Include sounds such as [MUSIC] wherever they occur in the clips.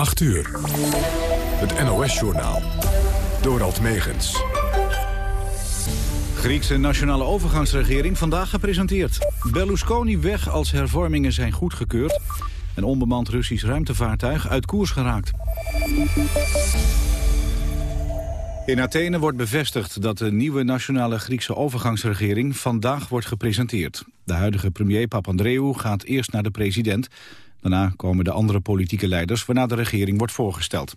8 uur. Het NOS-journaal. Dorald Megens. Griekse nationale overgangsregering vandaag gepresenteerd. Berlusconi weg als hervormingen zijn goedgekeurd. Een onbemand Russisch ruimtevaartuig uit koers geraakt. In Athene wordt bevestigd dat de nieuwe nationale Griekse overgangsregering vandaag wordt gepresenteerd. De huidige premier Papandreou gaat eerst naar de president. Daarna komen de andere politieke leiders waarna de regering wordt voorgesteld.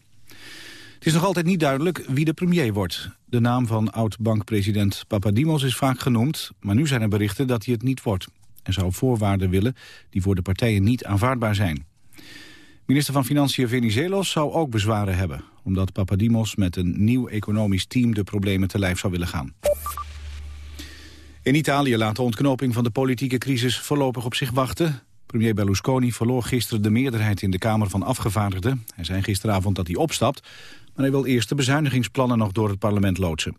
Het is nog altijd niet duidelijk wie de premier wordt. De naam van oud-bankpresident Papadimos is vaak genoemd... maar nu zijn er berichten dat hij het niet wordt. En zou voorwaarden willen die voor de partijen niet aanvaardbaar zijn. Minister van Financiën Venizelos zou ook bezwaren hebben... omdat Papadimos met een nieuw economisch team de problemen te lijf zou willen gaan. In Italië laat de ontknoping van de politieke crisis voorlopig op zich wachten. Premier Berlusconi verloor gisteren de meerderheid in de Kamer van Afgevaardigden. Hij zei gisteravond dat hij opstapt, maar hij wil eerst de bezuinigingsplannen nog door het parlement loodsen.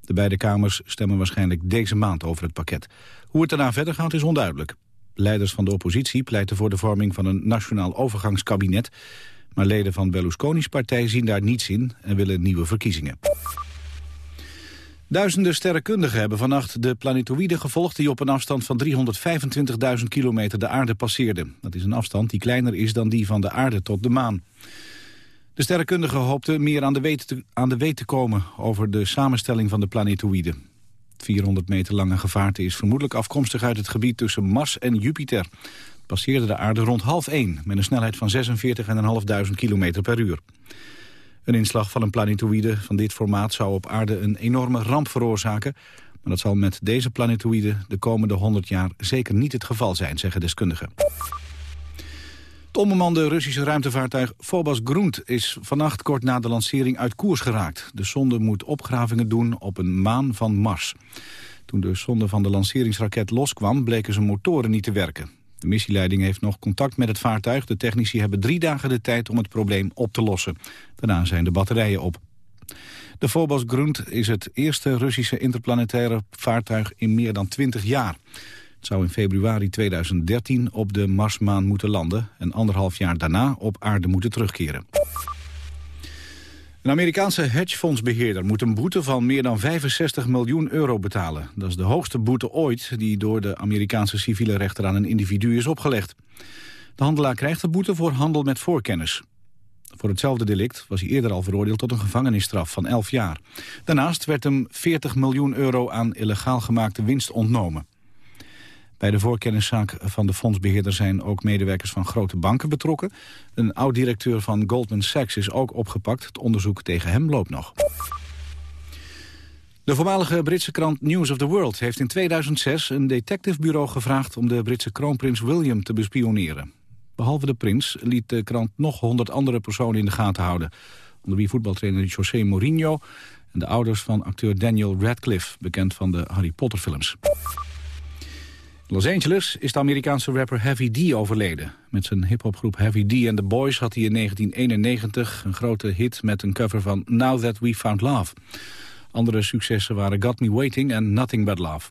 De beide kamers stemmen waarschijnlijk deze maand over het pakket. Hoe het daarna verder gaat is onduidelijk. Leiders van de oppositie pleiten voor de vorming van een nationaal overgangskabinet. Maar leden van Berlusconi's partij zien daar niets in en willen nieuwe verkiezingen. Duizenden sterrenkundigen hebben vannacht de planetoïde gevolgd... die op een afstand van 325.000 kilometer de aarde passeerde. Dat is een afstand die kleiner is dan die van de aarde tot de maan. De sterrenkundigen hoopten meer aan de, weet te, aan de weet te komen... over de samenstelling van de planetoïde. 400 meter lange gevaarte is vermoedelijk afkomstig uit het gebied tussen Mars en Jupiter. passeerde de aarde rond half één met een snelheid van 46.500 km per uur. Een inslag van een planetoïde van dit formaat zou op aarde een enorme ramp veroorzaken. Maar dat zal met deze planetoïde de komende 100 jaar zeker niet het geval zijn, zeggen deskundigen. Het onbemande Russische ruimtevaartuig Phobos Groent is vannacht kort na de lancering uit koers geraakt. De sonde moet opgravingen doen op een maan van Mars. Toen de sonde van de lanceringsraket loskwam, bleken zijn motoren niet te werken. De missieleiding heeft nog contact met het vaartuig. De technici hebben drie dagen de tijd om het probleem op te lossen. Daarna zijn de batterijen op. De Phobos Groent is het eerste Russische interplanetaire vaartuig in meer dan 20 jaar. Het zou in februari 2013 op de Marsmaan moeten landen... en anderhalf jaar daarna op aarde moeten terugkeren. Een Amerikaanse hedgefondsbeheerder moet een boete van meer dan 65 miljoen euro betalen. Dat is de hoogste boete ooit die door de Amerikaanse civiele rechter aan een individu is opgelegd. De handelaar krijgt de boete voor handel met voorkennis. Voor hetzelfde delict was hij eerder al veroordeeld tot een gevangenisstraf van 11 jaar. Daarnaast werd hem 40 miljoen euro aan illegaal gemaakte winst ontnomen. Bij de voorkenniszaak van de fondsbeheerder zijn ook medewerkers van grote banken betrokken. Een oud-directeur van Goldman Sachs is ook opgepakt. Het onderzoek tegen hem loopt nog. De voormalige Britse krant News of the World heeft in 2006 een detectivebureau gevraagd om de Britse kroonprins William te bespioneren. Behalve de prins liet de krant nog honderd andere personen in de gaten houden. Onder wie voetbaltrainer José Mourinho en de ouders van acteur Daniel Radcliffe, bekend van de Harry Potter films. Los Angeles is de Amerikaanse rapper Heavy D overleden. Met zijn hiphopgroep Heavy D and the Boys had hij in 1991 een grote hit met een cover van Now That We Found Love. Andere successen waren Got Me Waiting en Nothing But Love.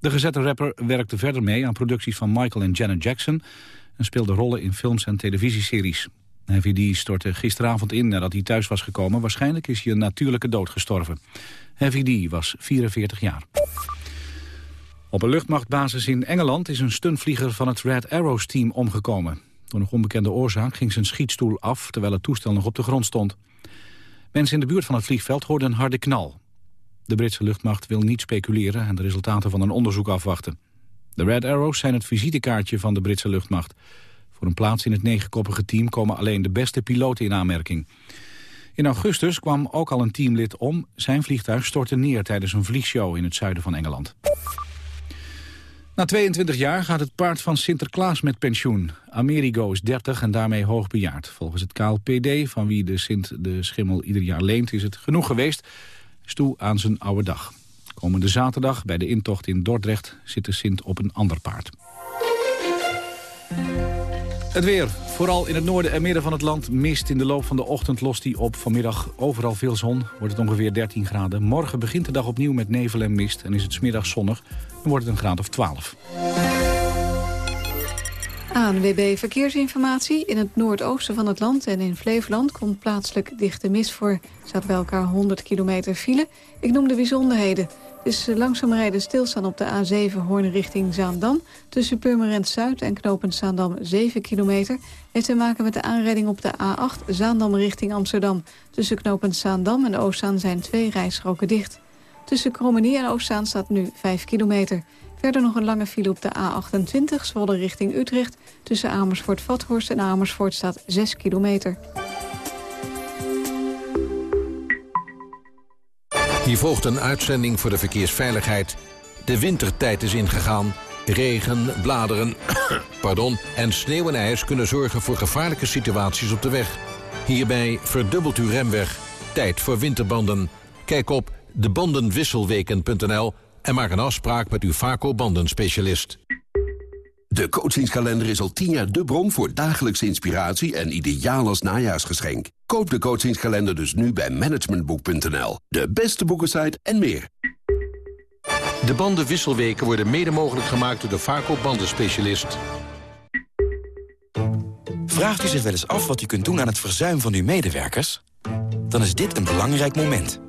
De gezette rapper werkte verder mee aan producties van Michael en Janet Jackson... en speelde rollen in films en televisieseries. Heavy D stortte gisteravond in nadat hij thuis was gekomen. Waarschijnlijk is hij een natuurlijke dood gestorven. Heavy D was 44 jaar. Op een luchtmachtbasis in Engeland is een stuntvlieger van het Red Arrows team omgekomen. Door nog onbekende oorzaak ging zijn schietstoel af terwijl het toestel nog op de grond stond. Mensen in de buurt van het vliegveld hoorden een harde knal. De Britse luchtmacht wil niet speculeren en de resultaten van een onderzoek afwachten. De Red Arrows zijn het visitekaartje van de Britse luchtmacht. Voor een plaats in het negenkoppige team komen alleen de beste piloten in aanmerking. In augustus kwam ook al een teamlid om. Zijn vliegtuig stortte neer tijdens een vliegshow in het zuiden van Engeland. Na 22 jaar gaat het paard van Sinterklaas met pensioen. Amerigo is 30 en daarmee hoogbejaard. Volgens het KLPD, van wie de Sint de schimmel ieder jaar leent... is het genoeg geweest, is toe aan zijn oude dag. Komende zaterdag bij de intocht in Dordrecht zit de Sint op een ander paard. Het weer. Vooral in het noorden en midden van het land mist. In de loop van de ochtend lost die op. Vanmiddag overal veel zon. Wordt het ongeveer 13 graden. Morgen begint de dag opnieuw met nevel en mist. En is het smiddag zonnig. Dan wordt het een graad of 12. ANWB Verkeersinformatie. In het noordoosten van het land en in Flevoland komt plaatselijk dichte mist voor. staat bij elkaar 100 kilometer file. Ik noem de bijzonderheden. Is langzaam rijden stilstaan op de A7 Hoorn richting Zaandam. Tussen Purmerend Zuid en Knopend Zaandam 7 kilometer. Heeft te maken met de aanrijding op de A8 Zaandam richting Amsterdam. Tussen Knopend Zaandam en Oostzaan zijn twee rijstroken dicht. Tussen Krommenie en Oostzaan staat nu 5 kilometer. Verder nog een lange file op de A28, Zwolle richting Utrecht. Tussen Amersfoort-Vathorst en Amersfoort staat 6 kilometer. Hier volgt een uitzending voor de verkeersveiligheid. De wintertijd is ingegaan. Regen, bladeren [COUGHS] pardon, en sneeuw en ijs kunnen zorgen voor gevaarlijke situaties op de weg. Hierbij verdubbelt uw remweg. Tijd voor winterbanden. Kijk op debandenwisselweken.nl en maak een afspraak met uw Vaco bandenspecialist. De coachingskalender is al tien jaar de bron voor dagelijkse inspiratie en ideaal als najaarsgeschenk. Koop de coachingskalender dus nu bij managementboek.nl. De beste boekensite en meer. De bandenwisselweken worden mede mogelijk gemaakt door de Vaco bandenspecialist. Vraagt u zich wel eens af wat u kunt doen aan het verzuim van uw medewerkers? Dan is dit een belangrijk moment.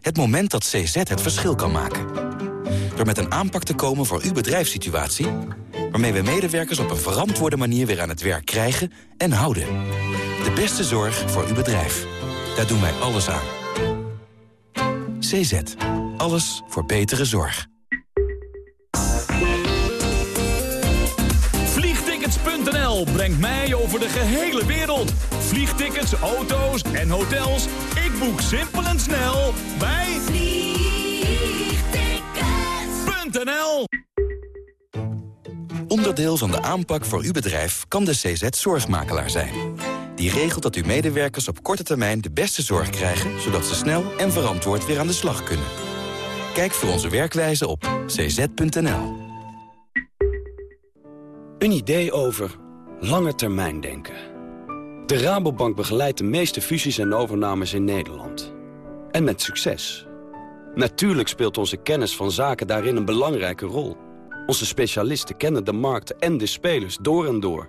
Het moment dat CZ het verschil kan maken. Door met een aanpak te komen voor uw bedrijfssituatie... waarmee we medewerkers op een verantwoorde manier weer aan het werk krijgen en houden. De beste zorg voor uw bedrijf. Daar doen wij alles aan. CZ. Alles voor betere zorg. Vliegtickets.nl brengt mij over de gehele wereld. Vliegtickets, auto's en hotels. Ik boek simpel en snel bij Vliegtickets.nl Onderdeel van de aanpak voor uw bedrijf kan de CZ Zorgmakelaar zijn. Die regelt dat uw medewerkers op korte termijn de beste zorg krijgen... zodat ze snel en verantwoord weer aan de slag kunnen. Kijk voor onze werkwijze op cz.nl. Een idee over lange termijn denken. De Rabobank begeleidt de meeste fusies en overnames in Nederland. En met succes. Natuurlijk speelt onze kennis van zaken daarin een belangrijke rol. Onze specialisten kennen de markten en de spelers door en door.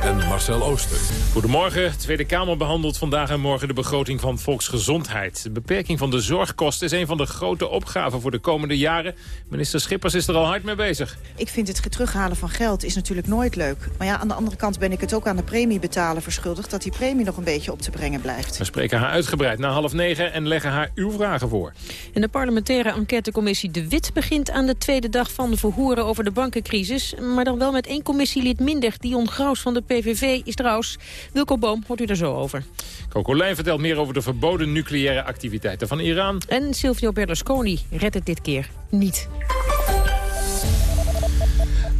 en Marcel Ooster. Goedemorgen. Tweede Kamer behandelt vandaag en morgen de begroting van volksgezondheid. De beperking van de zorgkosten is een van de grote opgaven voor de komende jaren. Minister Schippers is er al hard mee bezig. Ik vind het terughalen van geld is natuurlijk nooit leuk. Maar ja, aan de andere kant ben ik het ook aan de premiebetaler verschuldigd... dat die premie nog een beetje op te brengen blijft. We spreken haar uitgebreid na half negen en leggen haar uw vragen voor. En de parlementaire enquêtecommissie De Wit begint aan de tweede dag van de verhoren over de bankencrisis. Maar dan wel met één commissielid minder, Dion Graus van de PVV is trouwens. Wilco Boom hoort u er zo over. Coco Lijn vertelt meer over de verboden nucleaire activiteiten van Iran. En Silvio Berlusconi redt het dit keer niet.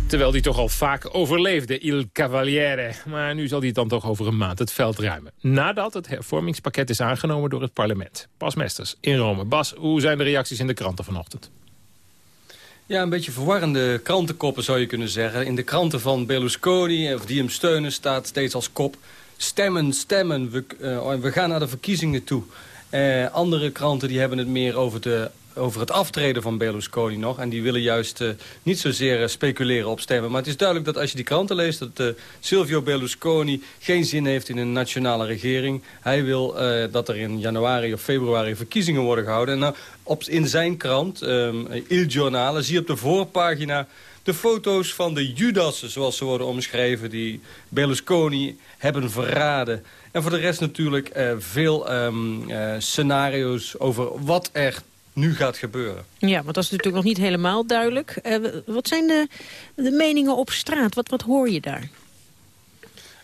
Terwijl hij toch al vaak overleefde, Il Cavaliere. Maar nu zal hij dan toch over een maand het veld ruimen. Nadat het hervormingspakket is aangenomen door het parlement. Bas Mesters in Rome. Bas, hoe zijn de reacties in de kranten vanochtend? Ja, een beetje verwarrende krantenkoppen zou je kunnen zeggen. In de kranten van Berlusconi, of die hem steunen, staat steeds als kop... stemmen, stemmen, we, uh, we gaan naar de verkiezingen toe. Uh, andere kranten die hebben het meer over, de, over het aftreden van Berlusconi nog. En die willen juist uh, niet zozeer speculeren op stemmen. Maar het is duidelijk dat als je die kranten leest... dat Silvio Berlusconi geen zin heeft in een nationale regering. Hij wil dat er in januari of februari verkiezingen worden gehouden. En nou, op, in zijn krant, um, Il Giornale, zie je op de voorpagina de foto's van de Judassen, zoals ze worden omschreven... die Berlusconi hebben verraden. En voor de rest natuurlijk veel uh, scenario's over wat er nu gaat gebeuren. Ja, want dat is natuurlijk nog niet helemaal duidelijk. Uh, wat zijn de, de meningen op straat? Wat, wat hoor je daar?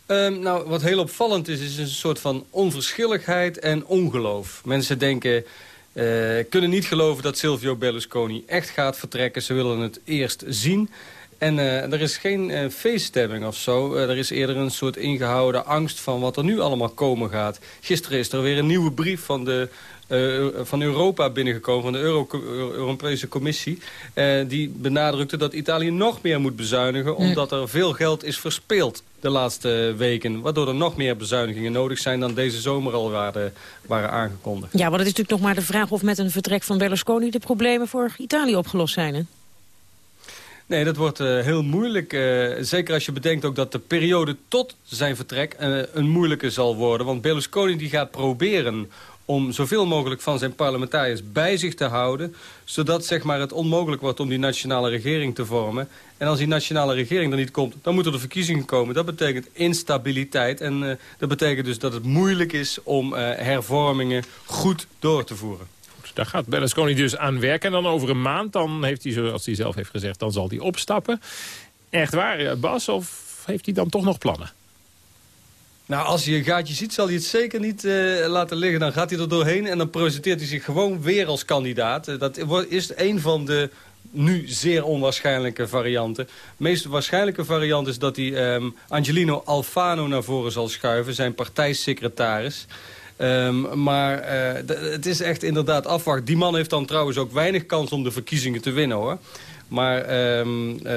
Um, nou, wat heel opvallend is, is een soort van onverschilligheid en ongeloof. Mensen denken, uh, kunnen niet geloven dat Silvio Berlusconi echt gaat vertrekken. Ze willen het eerst zien. En er is geen feeststemming of zo. er is eerder een soort ingehouden angst van wat er nu allemaal komen gaat. Gisteren is er weer een nieuwe brief van de uh, van Europa binnengekomen, van de Euro Europese Commissie. Uh, die benadrukte dat Italië nog meer moet bezuinigen... omdat er veel geld is verspeeld de laatste weken. Waardoor er nog meer bezuinigingen nodig zijn dan deze zomer al waren, waren aangekondigd. Ja, maar dat is natuurlijk nog maar de vraag of met een vertrek van Berlusconi... de problemen voor Italië opgelost zijn, hè? Nee, dat wordt uh, heel moeilijk. Uh, zeker als je bedenkt ook dat de periode tot zijn vertrek uh, een moeilijke zal worden. Want Berlusconi die gaat proberen om zoveel mogelijk van zijn parlementariërs bij zich te houden... zodat zeg maar, het onmogelijk wordt om die nationale regering te vormen. En als die nationale regering er niet komt, dan moeten er verkiezingen komen. Dat betekent instabiliteit en uh, dat betekent dus dat het moeilijk is om uh, hervormingen goed door te voeren. Daar gaat Berlusconi dus aan werken. En dan over een maand, dan heeft hij, zoals hij zelf heeft gezegd, dan zal hij opstappen. Echt waar, eh, Bas? Of heeft hij dan toch nog plannen? Nou, als hij een gaatje ziet, zal hij het zeker niet uh, laten liggen. Dan gaat hij er doorheen en dan presenteert hij zich gewoon weer als kandidaat. Uh, dat is een van de nu zeer onwaarschijnlijke varianten. De meest waarschijnlijke variant is dat hij um, Angelino Alfano naar voren zal schuiven, zijn partijsecretaris. Um, maar uh, het is echt inderdaad afwacht. Die man heeft dan trouwens ook weinig kans om de verkiezingen te winnen, hoor. Maar um, uh,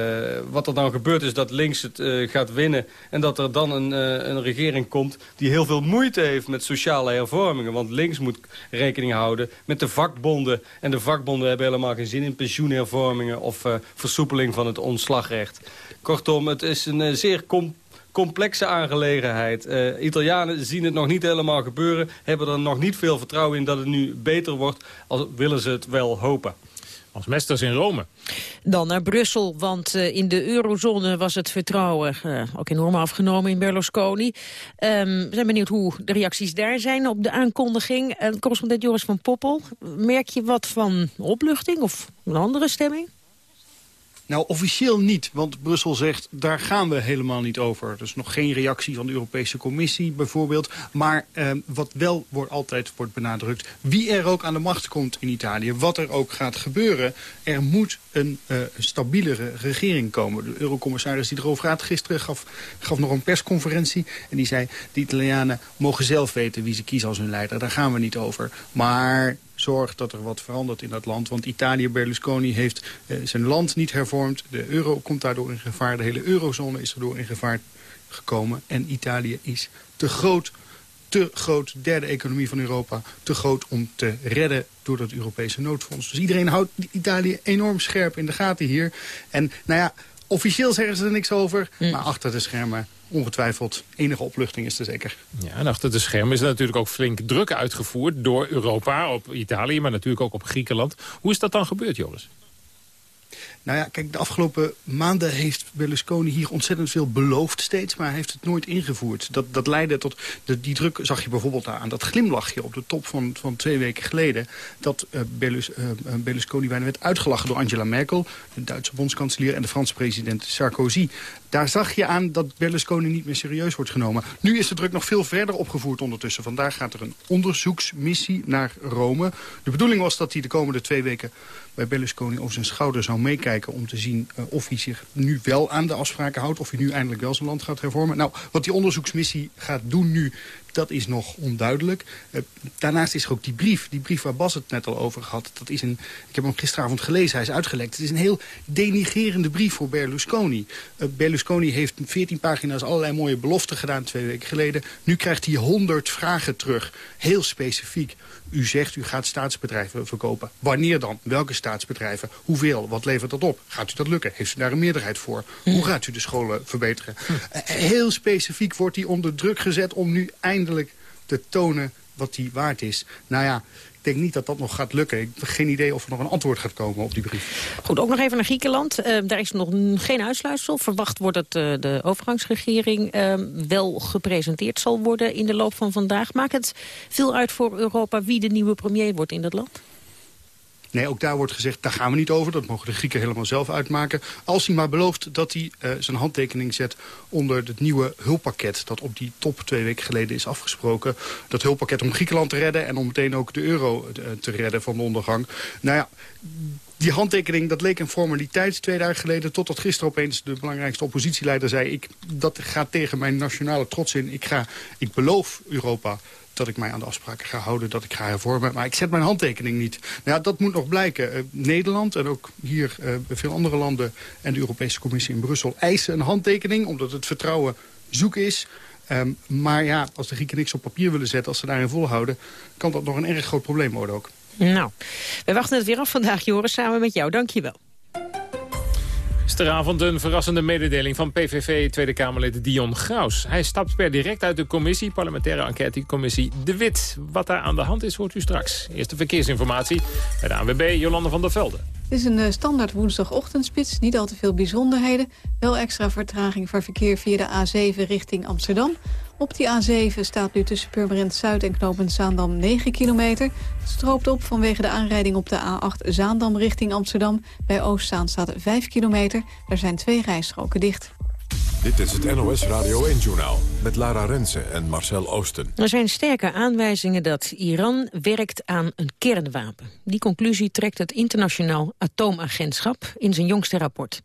wat er dan gebeurt is dat links het uh, gaat winnen... en dat er dan een, uh, een regering komt die heel veel moeite heeft met sociale hervormingen. Want links moet rekening houden met de vakbonden. En de vakbonden hebben helemaal geen zin in pensioenhervormingen... of versoepeling van het ontslagrecht. Kortom, het is een zeer complexe aangelegenheid. Uh, Italianen zien het nog niet helemaal gebeuren. Hebben er nog niet veel vertrouwen in dat het nu beter wordt. Al willen ze het wel hopen. Als Mesters in Rome. Dan naar Brussel, want uh, in de eurozone was het vertrouwen uh, ook enorm afgenomen in Berlusconi. Um, we zijn benieuwd hoe de reacties daar zijn op de aankondiging. Correspondent Joris van Poppel, merk je wat van opluchting of een andere stemming? Nou, officieel niet, want Brussel zegt, daar gaan we helemaal niet over. Dus nog geen reactie van de Europese Commissie bijvoorbeeld. Maar eh, wat wel wordt, altijd wordt benadrukt, wie er ook aan de macht komt in Italië... wat er ook gaat gebeuren, er moet een uh, stabielere regering komen. De eurocommissaris die erover gaat gisteren gaf, gaf nog een persconferentie... en die zei, de Italianen mogen zelf weten wie ze kiezen als hun leider. Daar gaan we niet over. Maar zorg dat er wat verandert in dat land. Want Italië, Berlusconi, heeft eh, zijn land niet hervormd. De euro komt daardoor in gevaar. De hele eurozone is erdoor in gevaar gekomen. En Italië is te groot, te groot, derde economie van Europa... te groot om te redden door dat Europese noodfonds. Dus iedereen houdt Italië enorm scherp in de gaten hier. En nou ja, officieel zeggen ze er niks over, mm. maar achter de schermen ongetwijfeld enige opluchting is er zeker. Ja, en achter de schermen is er natuurlijk ook flink druk uitgevoerd... door Europa op Italië, maar natuurlijk ook op Griekenland. Hoe is dat dan gebeurd, Joris? Nou ja, kijk, de afgelopen maanden heeft Berlusconi hier ontzettend veel beloofd steeds, maar hij heeft het nooit ingevoerd. Dat, dat leidde tot, de, die druk zag je bijvoorbeeld aan dat glimlachje op de top van, van twee weken geleden, dat uh, Berlus, uh, Berlusconi bijna werd uitgelachen door Angela Merkel, de Duitse bondskanselier, en de Franse president Sarkozy. Daar zag je aan dat Berlusconi niet meer serieus wordt genomen. Nu is de druk nog veel verder opgevoerd ondertussen. Vandaag gaat er een onderzoeksmissie naar Rome. De bedoeling was dat hij de komende twee weken bij Berlusconi over zijn schouder zou meekijken... om te zien uh, of hij zich nu wel aan de afspraken houdt... of hij nu eindelijk wel zijn land gaat hervormen. Nou, wat die onderzoeksmissie gaat doen nu dat is nog onduidelijk. Uh, daarnaast is er ook die brief, die brief waar Bas het net al over had. Dat is een, ik heb hem gisteravond gelezen, hij is uitgelekt. Het is een heel denigerende brief voor Berlusconi. Uh, Berlusconi heeft 14 pagina's allerlei mooie beloften gedaan twee weken geleden. Nu krijgt hij 100 vragen terug, heel specifiek. U zegt u gaat staatsbedrijven verkopen. Wanneer dan? Welke staatsbedrijven? Hoeveel? Wat levert dat op? Gaat u dat lukken? Heeft u daar een meerderheid voor? Hoe gaat u de scholen verbeteren? Uh, heel specifiek wordt hij onder druk gezet om nu eindelijk te tonen wat hij waard is. Nou ja, denk niet dat dat nog gaat lukken. Ik heb geen idee of er nog een antwoord gaat komen op die brief. Goed, ook nog even naar Griekenland. Uh, daar is nog geen uitsluitsel. Verwacht wordt dat uh, de overgangsregering uh, wel gepresenteerd zal worden in de loop van vandaag. Maakt het veel uit voor Europa wie de nieuwe premier wordt in dat land? Nee, ook daar wordt gezegd, daar gaan we niet over. Dat mogen de Grieken helemaal zelf uitmaken. Als hij maar belooft dat hij uh, zijn handtekening zet onder het nieuwe hulppakket... dat op die top twee weken geleden is afgesproken. Dat hulppakket om Griekenland te redden en om meteen ook de euro uh, te redden van de ondergang. Nou ja, die handtekening, dat leek een formaliteit twee dagen geleden... totdat gisteren opeens de belangrijkste oppositieleider zei... Ik, dat gaat tegen mijn nationale trots in. Ik, ga, ik beloof Europa dat ik mij aan de afspraken ga houden, dat ik ga hervormen. Maar ik zet mijn handtekening niet. Nou ja, dat moet nog blijken. Uh, Nederland en ook hier uh, veel andere landen en de Europese Commissie in Brussel eisen een handtekening, omdat het vertrouwen zoek is. Um, maar ja, als de Grieken niks op papier willen zetten, als ze daarin volhouden, kan dat nog een erg groot probleem worden ook. Nou, we wachten het weer af vandaag, Joris, samen met jou. Dank je wel. Gisteravond een verrassende mededeling van PVV Tweede Kamerlid Dion Graus. Hij stapt per direct uit de commissie, parlementaire enquêtecommissie De Wit. Wat daar aan de hand is, hoort u straks. Eerste verkeersinformatie bij de ANWB, Jolande van der Velde. Het is een uh, standaard woensdagochtendspits, niet al te veel bijzonderheden. Wel extra vertraging voor verkeer via de A7 richting Amsterdam. Op die A7 staat nu tussen Purmerend Zuid en Knopend Zaandam 9 kilometer. Het stroopt op vanwege de aanrijding op de A8 Zaandam richting Amsterdam. Bij Oostzaan staat 5 kilometer. Er zijn twee rijstroken dicht. Dit is het NOS Radio 1-journaal met Lara Rensen en Marcel Oosten. Er zijn sterke aanwijzingen dat Iran werkt aan een kernwapen. Die conclusie trekt het internationaal atoomagentschap in zijn jongste rapport.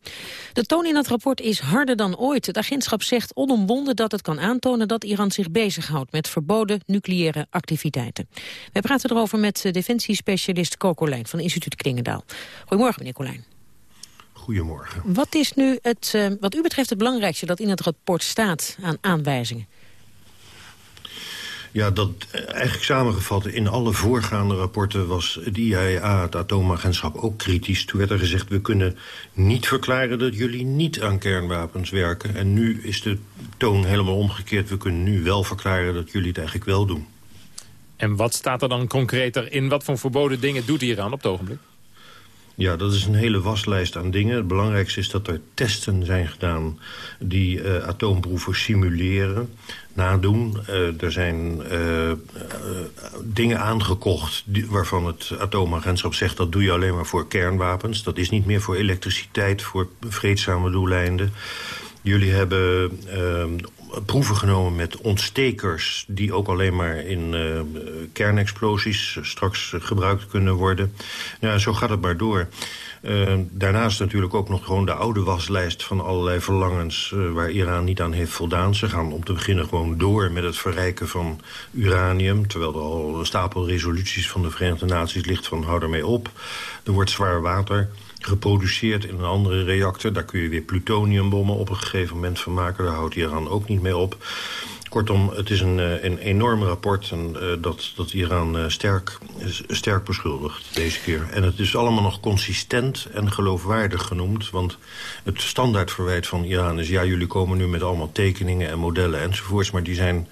De toon in dat rapport is harder dan ooit. Het agentschap zegt onomwonden dat het kan aantonen dat Iran zich bezighoudt met verboden nucleaire activiteiten. We praten erover met defensiespecialist Coco Lijn van instituut Klingendaal. Goedemorgen meneer Colijn. Goedemorgen. Wat is nu het, uh, wat u betreft het belangrijkste dat in het rapport staat aan aanwijzingen? Ja, dat eh, eigenlijk samengevat in alle voorgaande rapporten was de IAEA, het atoomagentschap, ook kritisch. Toen werd er gezegd, we kunnen niet verklaren dat jullie niet aan kernwapens werken. En nu is de toon helemaal omgekeerd. We kunnen nu wel verklaren dat jullie het eigenlijk wel doen. En wat staat er dan concreter in? Wat voor verboden dingen doet Iran op het ogenblik? Ja, dat is een hele waslijst aan dingen. Het belangrijkste is dat er testen zijn gedaan die uh, atoomproeven simuleren, nadoen. Uh, er zijn uh, dingen aangekocht waarvan het atoomagentschap zegt... dat doe je alleen maar voor kernwapens. Dat is niet meer voor elektriciteit, voor vreedzame doeleinden. Jullie hebben proeven genomen met ontstekers... die ook alleen maar in uh, kernexplosies straks gebruikt kunnen worden. Ja, zo gaat het maar door. Daarnaast natuurlijk ook nog gewoon de oude waslijst van allerlei verlangens... Waar Iran niet aan heeft voldaan. Ze gaan om te beginnen gewoon door met het verrijken van uranium... terwijl er al een stapel resoluties van de Verenigde Naties ligt van hou ermee op. Er wordt zwaar water geproduceerd in een andere reactor. Daar kun je weer plutoniumbommen op een gegeven moment van maken. Daar houdt Iran ook niet mee op. Kortom, het is een, eh, een enorm rapport en, uh, dat, dat Iran uh, sterk, sterk beschuldigt deze keer. En het is allemaal nog consistent en geloofwaardig genoemd. Want het standaardverwijt van Iran is... ja, jullie komen nu met allemaal tekeningen en modellen enzovoorts... maar die zijn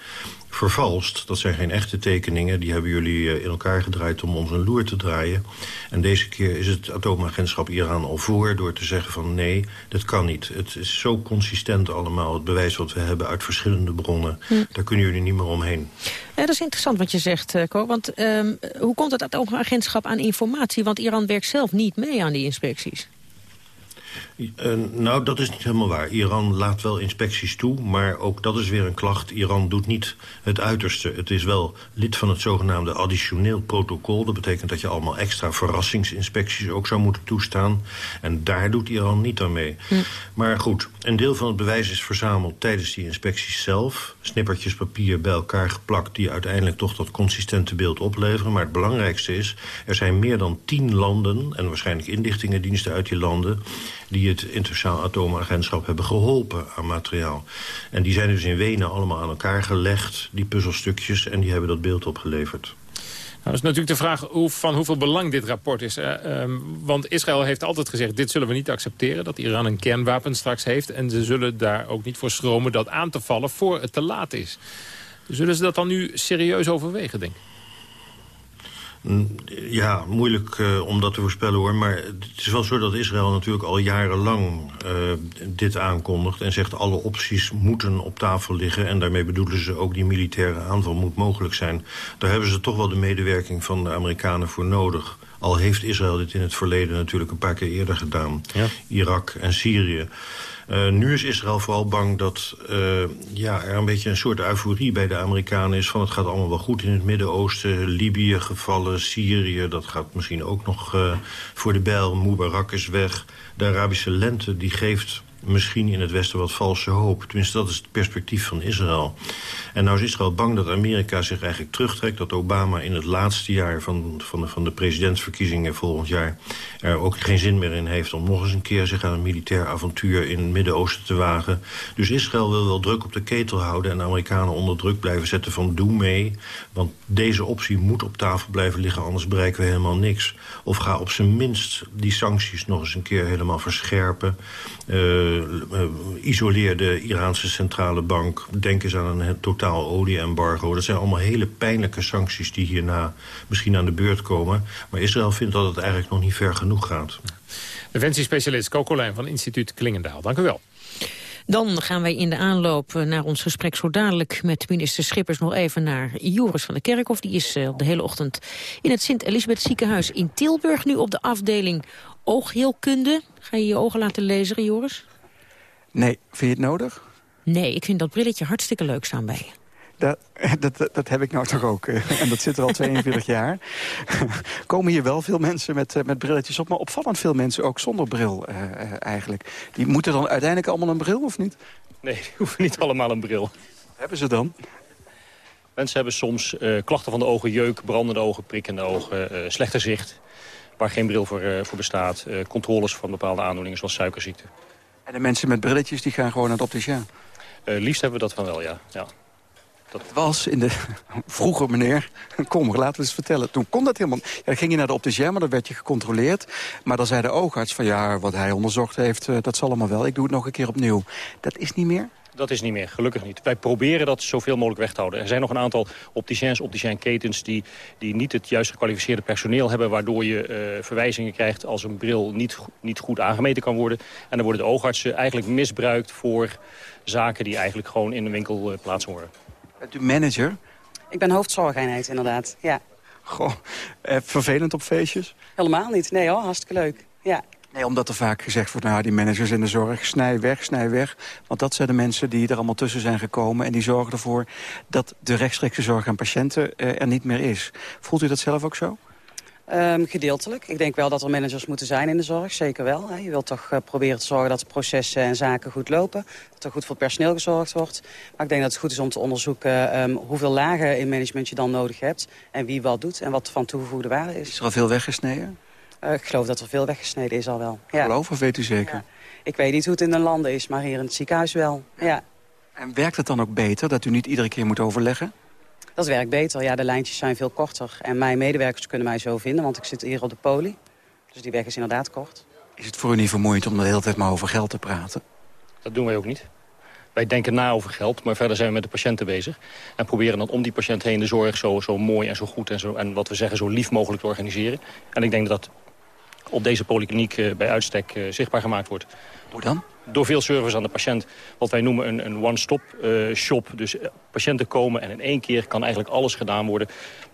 vervalst. Dat zijn geen echte tekeningen. Die hebben jullie eh, in elkaar gedraaid om ons een loer te draaien. En deze keer is het atoomagentschap Iran al voor... door te zeggen van nee, dat kan niet. Het is zo consistent allemaal, het bewijs wat we hebben... uit verschillende bronnen. Hm. Daar kunnen jullie niet meer omheen. Ja, dat is interessant wat je zegt, uh, Ko. Want um, hoe komt het atoomagentschap aan informatie? Want Iran werkt zelf niet mee aan die inspecties. Uh, nou, dat is niet helemaal waar. Iran laat wel inspecties toe, maar ook dat is weer een klacht. Iran doet niet het uiterste. Het is wel lid van het zogenaamde additioneel protocol. Dat betekent dat je allemaal extra verrassingsinspecties ook zou moeten toestaan. En daar doet Iran niet aan mee. Hm. Maar goed, een deel van het bewijs is verzameld tijdens die inspecties zelf. Snippertjes papier bij elkaar geplakt die uiteindelijk toch dat consistente beeld opleveren. Maar het belangrijkste is, er zijn meer dan tien landen... en waarschijnlijk inlichtingendiensten uit die landen die het internationaal atoomagentschap hebben geholpen aan materiaal. En die zijn dus in Wenen allemaal aan elkaar gelegd, die puzzelstukjes... en die hebben dat beeld opgeleverd. Nou, is natuurlijk de vraag hoe, van hoeveel belang dit rapport is. Um, want Israël heeft altijd gezegd, dit zullen we niet accepteren... dat Iran een kernwapen straks heeft. En ze zullen daar ook niet voor schromen dat aan te vallen voor het te laat is. Zullen ze dat dan nu serieus overwegen, denk ik? Ja, moeilijk uh, om dat te voorspellen hoor. Maar het is wel zo dat Israël natuurlijk al jarenlang uh, dit aankondigt... en zegt alle opties moeten op tafel liggen. En daarmee bedoelen ze ook die militaire aanval moet mogelijk zijn. Daar hebben ze toch wel de medewerking van de Amerikanen voor nodig. Al heeft Israël dit in het verleden natuurlijk een paar keer eerder gedaan. Ja. Irak en Syrië. Uh, nu is Israël vooral bang dat uh, ja, er een beetje een soort euforie bij de Amerikanen is... van het gaat allemaal wel goed in het Midden-Oosten. Libië gevallen, Syrië, dat gaat misschien ook nog uh, voor de bijl. Mubarak is weg. De Arabische lente die geeft misschien in het Westen wat valse hoop. Tenminste, dat is het perspectief van Israël. En nou is Israël bang dat Amerika zich eigenlijk terugtrekt... dat Obama in het laatste jaar van, van, de, van de presidentsverkiezingen volgend jaar... er ook geen zin meer in heeft om nog eens een keer zich aan een militair avontuur... in het Midden-Oosten te wagen. Dus Israël wil wel druk op de ketel houden... en de Amerikanen onder druk blijven zetten van doe mee. Want deze optie moet op tafel blijven liggen, anders bereiken we helemaal niks. Of ga op zijn minst die sancties nog eens een keer helemaal verscherpen... Uh, isoleer de Iraanse centrale bank. Denk eens aan een totaal olie-embargo. Dat zijn allemaal hele pijnlijke sancties die hierna misschien aan de beurt komen. Maar Israël vindt dat het eigenlijk nog niet ver genoeg gaat. Defensiespecialist Kokolijn van instituut Klingendaal. Dank u wel. Dan gaan wij in de aanloop naar ons gesprek zo dadelijk met minister Schippers nog even naar Joris van der Kerkhof. Die is de hele ochtend in het Sint-Elisabeth ziekenhuis in Tilburg. Nu op de afdeling oogheelkunde. Ga je je ogen laten lezen, Joris? Nee, vind je het nodig? Nee, ik vind dat brilletje hartstikke leuk staan bij je. Dat, dat, dat heb ik nou toch ook. [LAUGHS] En dat zit er al 42 [LAUGHS] jaar. [LAUGHS] Komen hier wel veel mensen met, eh, met brilletjes op. Maar opvallend veel mensen ook zonder bril uh, eigenlijk. Die moeten dan uiteindelijk allemaal een bril of niet? Nee, die hoeven niet allemaal een bril. Hebben ze dan? Mensen hebben soms uh, klachten van de ogen, jeuk, brandende ogen, prikkende ogen, uh, slechter zicht. Waar geen bril voor, voor bestaat. controles van bepaalde aandoeningen zoals suikerziekte. En de mensen met brilletjes die gaan gewoon naar het opticien? Uh, liefst hebben we dat van wel, ja. ja. Dat was in de... [LAUGHS] Vroeger, meneer, kom, laten we eens vertellen. Toen kon dat helemaal... Ja, dan ging je naar de opticien, maar dan werd je gecontroleerd. Maar dan zei de oogarts van ja, wat hij onderzocht heeft... dat zal allemaal wel, ik doe het nog een keer opnieuw. Dat is niet meer? Dat is niet meer, gelukkig niet. Wij proberen dat zoveel mogelijk weg te houden. Er zijn nog een aantal opticiens, opticienketens... Die, die niet het juist gekwalificeerde personeel hebben... waardoor je uh, verwijzingen krijgt als een bril niet, niet goed aangemeten kan worden. En dan worden de oogartsen eigenlijk misbruikt voor zaken... die eigenlijk gewoon in de winkel uh, plaats horen. Bent u manager? Ik ben hoofdzorgeenheid, inderdaad. Ja. Goh, eh, vervelend op feestjes? Helemaal niet. Nee hoor, hartstikke leuk. Ja. Nee, omdat er vaak gezegd wordt, nou, die managers in de zorg, snij weg, snij weg. Want dat zijn de mensen die er allemaal tussen zijn gekomen... en die zorgen ervoor dat de rechtstreekse zorg aan patiënten uh, er niet meer is. Voelt u dat zelf ook zo? Um, gedeeltelijk. Ik denk wel dat er managers moeten zijn in de zorg, zeker wel. Hè. Je wilt toch uh, proberen te zorgen dat de processen en zaken goed lopen. Dat er goed voor personeel gezorgd wordt. Maar ik denk dat het goed is om te onderzoeken um, hoeveel lagen in management je dan nodig hebt. En wie wat doet en wat van toegevoegde waarde is. Is er al veel weggesneden? Uh, ik geloof dat er veel weggesneden is al wel. Ja. Geloof of weet u zeker? Ja. Ik weet niet hoe het in de landen is, maar hier in het ziekenhuis wel. Ja. En werkt het dan ook beter dat u niet iedere keer moet overleggen? Dat werkt beter. Ja, de lijntjes zijn veel korter. En mijn medewerkers kunnen mij zo vinden, want ik zit hier op de poli. Dus die weg is inderdaad kort. Is het voor u niet vermoeiend om de hele tijd maar over geld te praten? Dat doen wij ook niet. Wij denken na over geld, maar verder zijn we met de patiënten bezig. En proberen dan om die patiënt heen de zorg zo, zo mooi en zo goed... En, zo, en wat we zeggen zo lief mogelijk te organiseren. En ik denk dat dat op deze polykliniek uh, bij uitstek uh, zichtbaar gemaakt wordt. Hoe dan? Door veel service aan de patiënt. Wat wij noemen een, een one-stop uh, shop. Dus patiënten komen en in één keer kan eigenlijk alles gedaan worden.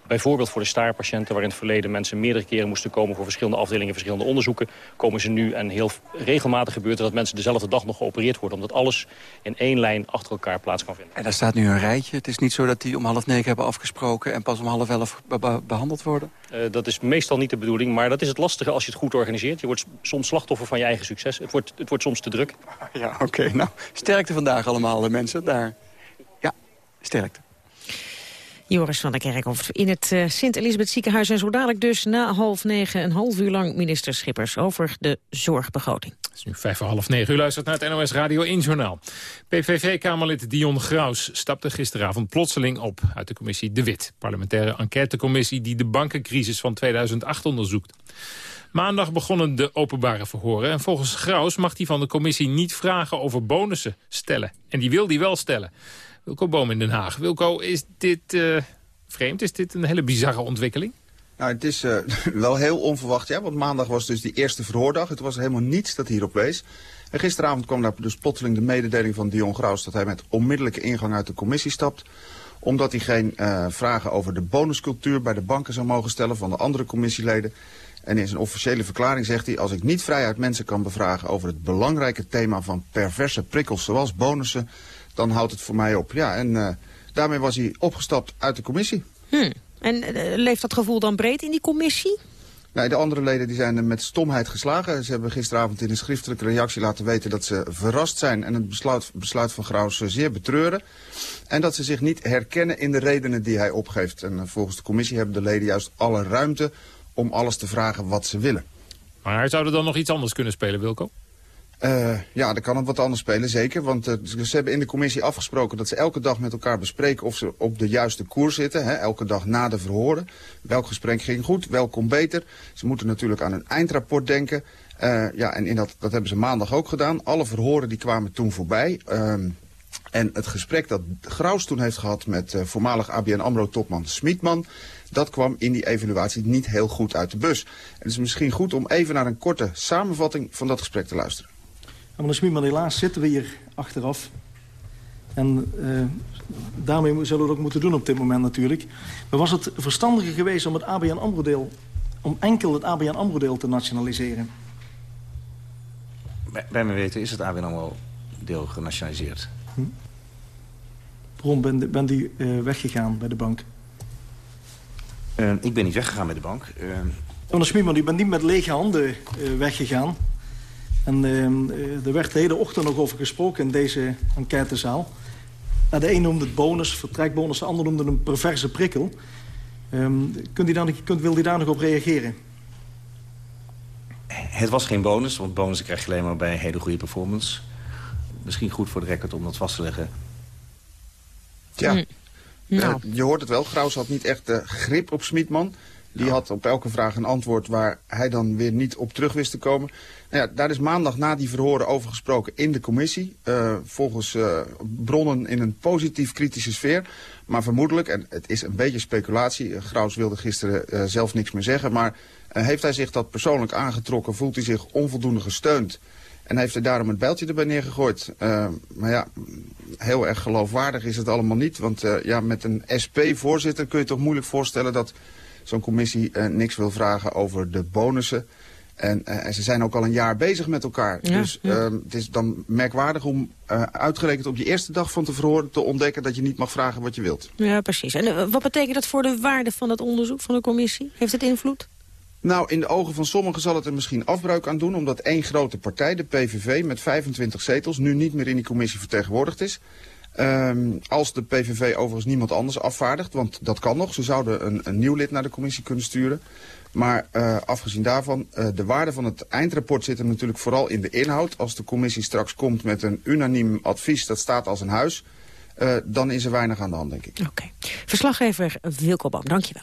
Bijvoorbeeld voor de staarpatiënten, waar in het verleden mensen meerdere keren moesten komen voor verschillende afdelingen, verschillende onderzoeken, komen ze nu en heel regelmatig gebeurt het dat mensen dezelfde dag nog geopereerd worden, omdat alles in één lijn achter elkaar plaats kan vinden. En daar staat nu een rijtje. Het is niet zo dat die om half negen hebben afgesproken en pas om half elf be behandeld worden? Uh, dat is meestal niet de bedoeling, maar dat is het lastige als je het goed organiseert. Je wordt soms slachtoffer van je eigen succes. Het wordt, het wordt soms te druk. Ja, oké. Okay. Nou, sterkte vandaag allemaal, de mensen daar. Ja, sterkte. Joris van der Kerkhof in het uh, Sint-Elisabeth ziekenhuis. En zo dadelijk dus na half negen een half uur lang minister Schippers over de zorgbegroting. Het is nu vijf voor half negen. U luistert naar het NOS Radio 1 Journaal. PVV-kamerlid Dion Graus stapte gisteravond plotseling op uit de commissie De Wit. Parlementaire enquêtecommissie die de bankencrisis van 2008 onderzoekt. Maandag begonnen de openbare verhoren. En volgens Graus mag hij van de commissie niet vragen over bonussen stellen. En die wil die wel stellen. Wilco Boom in Den Haag. Wilco, is dit uh, vreemd? Is dit een hele bizarre ontwikkeling? Nou, het is uh, [LAUGHS] wel heel onverwacht, ja, want maandag was dus die eerste verhoordag. Het was helemaal niets dat hierop wees. En gisteravond kwam daar dus plotseling de mededeling van Dion Graus... dat hij met onmiddellijke ingang uit de commissie stapt omdat hij geen uh, vragen over de bonuscultuur bij de banken zou mogen stellen van de andere commissieleden. En in zijn officiële verklaring zegt hij... als ik niet vrijheid mensen kan bevragen over het belangrijke thema van perverse prikkels zoals bonussen... dan houdt het voor mij op. Ja, en uh, daarmee was hij opgestapt uit de commissie. Hmm. En uh, leeft dat gevoel dan breed in die commissie? Nou, de andere leden die zijn er met stomheid geslagen. Ze hebben gisteravond in een schriftelijke reactie laten weten dat ze verrast zijn... en het besluit, besluit van Graus zeer betreuren. En dat ze zich niet herkennen in de redenen die hij opgeeft. En uh, volgens de commissie hebben de leden juist alle ruimte om alles te vragen wat ze willen. Maar zou er dan nog iets anders kunnen spelen, Wilco? Uh, ja, dan kan het wat anders spelen, zeker. Want uh, ze hebben in de commissie afgesproken dat ze elke dag met elkaar bespreken of ze op de juiste koers zitten. Hè, elke dag na de verhoren. Welk gesprek ging goed, welk kon beter. Ze moeten natuurlijk aan een eindrapport denken. Uh, ja, en in dat, dat hebben ze maandag ook gedaan. Alle verhoren die kwamen toen voorbij. en het gesprek dat Graus toen heeft gehad met voormalig ABN AMRO-topman Smietman... dat kwam in die evaluatie niet heel goed uit de bus. En het is misschien goed om even naar een korte samenvatting van dat gesprek te luisteren. En meneer Smietman, helaas zitten we hier achteraf. En uh, daarmee zullen we het ook moeten doen op dit moment natuurlijk. Maar was het verstandiger geweest om het ABN AMRO-deel... om enkel het ABN AMRO-deel te nationaliseren? Bij, bij mijn weten is het ABN AMRO-deel genationaliseerd. Hm? Waarom bent ben u uh, weggegaan bij de bank? Uh, ik ben niet weggegaan bij de bank. Meneer Smietman, u bent niet met lege handen weggegaan... En uh, er werd de hele ochtend nog over gesproken in deze enquêtezaal. Nou, de een noemde het bonus, vertrekbonus, de ander noemde een perverse prikkel. Um, kunt u daar, kunt, wil u daar nog op reageren? Het was geen bonus, want bonus krijg je alleen maar bij hele goede performance. Misschien goed voor de record om dat vast te leggen. Ja, mm. nou. uh, je hoort het wel. Graus had niet echt uh, grip op Smietman. Die had op elke vraag een antwoord waar hij dan weer niet op terug wist te komen. Nou ja, daar is maandag na die verhoren over gesproken in de commissie. Uh, volgens uh, bronnen in een positief kritische sfeer. Maar vermoedelijk, en het is een beetje speculatie... Uh, Graus wilde gisteren zelf niks meer zeggen... maar heeft hij zich dat persoonlijk aangetrokken... voelt hij zich onvoldoende gesteund... En heeft hij daarom het bijltje erbij neergegooid. maar ja, heel erg geloofwaardig is het allemaal niet. Want ja, met een SP-voorzitter kun je toch moeilijk voorstellen... dat zo'n commissie uh, niks wil vragen over de bonussen. En, uh, en, ze zijn ook al een jaar bezig met elkaar. Ja, dus ja. Uh, het is dan merkwaardig om uh, uitgerekend op je eerste dag van te verhoren... te ontdekken dat je niet mag vragen wat je wilt. Ja, precies. En wat betekent dat voor de waarde van het onderzoek van de commissie? Heeft het invloed? Nou, in de ogen van sommigen zal het er misschien afbreuk aan doen... omdat één grote partij, de PVV, met 25 zetels... nu niet meer in die commissie vertegenwoordigd is... Um, als de PVV overigens niemand anders afvaardigt, want dat kan nog. Ze zouden een, nieuw lid naar de commissie kunnen sturen. Maar uh, afgezien daarvan, uh, de waarde van het eindrapport zit er natuurlijk vooral in de inhoud. Als de commissie straks komt met een unaniem advies, dat staat als een huis... Uh, dan is er weinig aan de hand, denk ik. Oké. Verslaggever Wilco Bam, dankjewel.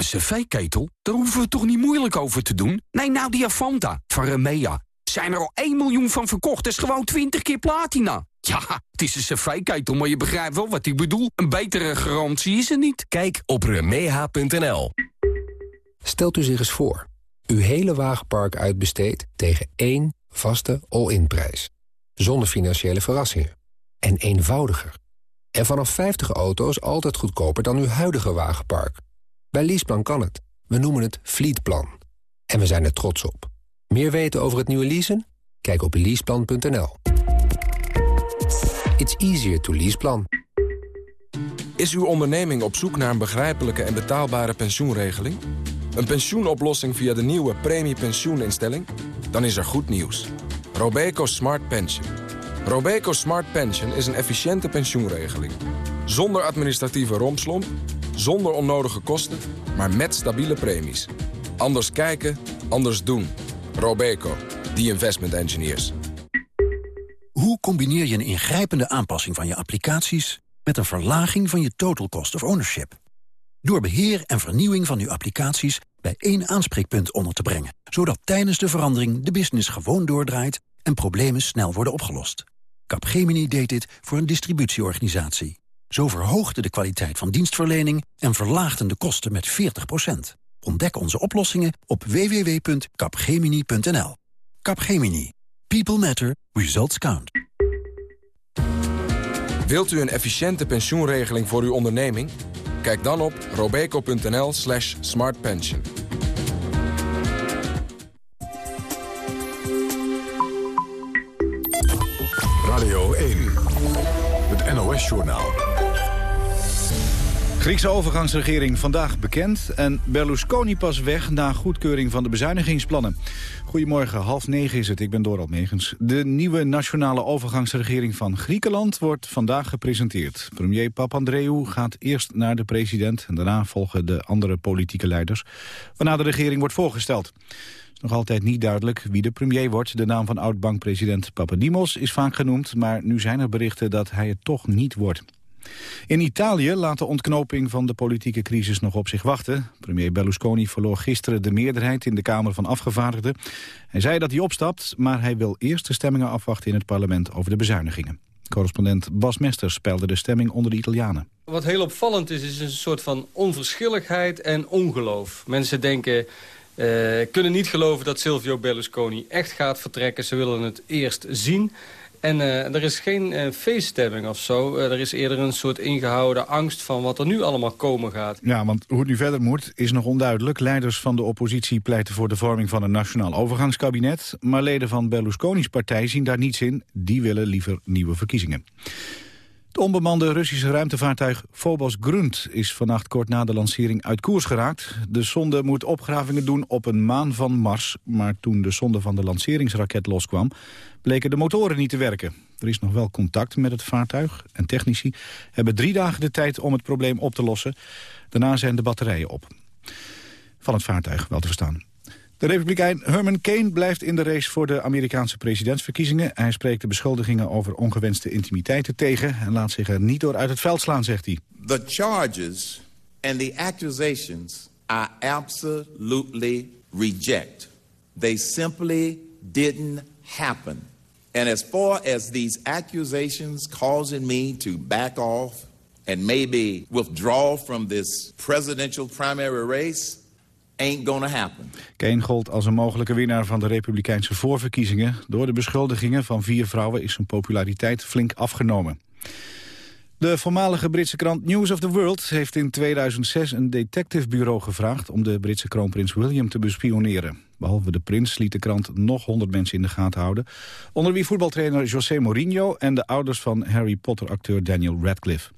Een cv-ketel? Daar hoeven we toch niet moeilijk over te doen? Nee, nou die Avanta van Remea. Zijn er al 1 miljoen van verkocht, is gewoon 20 keer platina. Ja, het is een cv-ketel, maar je begrijpt wel wat ik bedoel. Een betere garantie is er niet. Kijk op remeha.nl. Stelt u zich eens voor. Uw hele wagenpark uitbesteedt tegen één vaste all-in prijs. Zonder financiële verrassingen. En eenvoudiger. En vanaf 50 auto's altijd goedkoper dan uw huidige wagenpark. Bij Leaseplan kan het. We noemen het Fleetplan. En we zijn er trots op. Meer weten over het nieuwe leasen? Kijk op leaseplan.nl. It's easier to leaseplan. Is uw onderneming op zoek naar een begrijpelijke en betaalbare pensioenregeling? Een pensioenoplossing via de nieuwe premiepensioeninstelling? Dan is er goed nieuws. Robeco Smart Pension. Robeco Smart Pension is een efficiënte pensioenregeling. Zonder administratieve rompslomp zonder onnodige kosten, maar met stabiele premies. Anders kijken, anders doen. Robeco, the investment engineers. Hoe combineer je een ingrijpende aanpassing van je applicaties... met een verlaging van je total cost of ownership? Door beheer en vernieuwing van uw applicaties bij één aanspreekpunt onder te brengen. Zodat tijdens de verandering de business gewoon doordraait en problemen snel worden opgelost. Capgemini deed dit voor een distributieorganisatie. Zo verhoogde de kwaliteit van dienstverlening en verlaagden de kosten met 40%. Ontdek onze oplossingen op www.capgemini.nl. Capgemini. People matter. Results count. Wilt u een efficiënte pensioenregeling voor uw onderneming? Kijk dan op robeco.nl slash smartpension. Griekse overgangsregering vandaag bekend en Berlusconi pas weg na goedkeuring van de bezuinigingsplannen. Goedemorgen, half negen is het, ik ben Dorald Megens. De nieuwe nationale overgangsregering van Griekenland wordt vandaag gepresenteerd. Premier Papandreou gaat eerst naar de president en daarna volgen de andere politieke leiders, waarna de regering wordt voorgesteld. Het is nog altijd niet duidelijk wie de premier wordt. De naam van oud-bankpresident Papadimos is vaak genoemd, maar nu zijn er berichten dat hij het toch niet wordt. In Italië laat de ontknoping van de politieke crisis nog op zich wachten. Premier Berlusconi verloor gisteren de meerderheid in de Kamer van Afgevaardigden. Hij zei dat hij opstapt, maar hij wil eerst de stemmingen afwachten in het parlement over de bezuinigingen. Correspondent Bas Mesters speelde de stemming onder de Italianen. Wat heel opvallend is, is een soort van onverschilligheid en ongeloof. Mensen denken, uh, kunnen niet geloven dat Silvio Berlusconi echt gaat vertrekken. Ze willen het eerst zien. En uh, er is geen uh, feeststemming of zo. Uh, er is eerder een soort ingehouden angst van wat er nu allemaal komen gaat. Ja, want hoe het nu verder moet is nog onduidelijk. Leiders van de oppositie pleiten voor de vorming van een nationaal overgangskabinet. Maar leden van Berlusconi's partij zien daar niets in. Die willen liever nieuwe verkiezingen. Het onbemande Russische ruimtevaartuig Phobos Grunt is vannacht kort na de lancering uit koers geraakt. De sonde moet opgravingen doen op een maan van Mars. Maar toen de sonde van de lanceringsraket loskwam, bleken de motoren niet te werken. Er is nog wel contact met het vaartuig en technici hebben drie dagen de tijd om het probleem op te lossen. Daarna zijn de batterijen op. Van het vaartuig wel te verstaan. De republikein Herman Kane blijft in de race voor de Amerikaanse presidentsverkiezingen. Hij spreekt de beschuldigingen over ongewenste intimiteiten tegen... en laat zich er niet door uit het veld slaan, zegt hij. The charges and the accusations are absolutely reject. They simply didn't happen. And as far as these accusations causing me to back off and maybe withdraw from this presidential primary race ain't gonna happen. Kane gold als een mogelijke winnaar van de republikeinse voorverkiezingen. Door de beschuldigingen van vier vrouwen is zijn populariteit flink afgenomen. De voormalige Britse krant News of the World heeft in 2006 een detectivebureau gevraagd om de Britse kroonprins William te bespioneren. Behalve de prins liet de krant nog 100 mensen in de gaten houden, onder wie voetbaltrainer José Mourinho en de ouders van Harry Potter-acteur Daniel Radcliffe.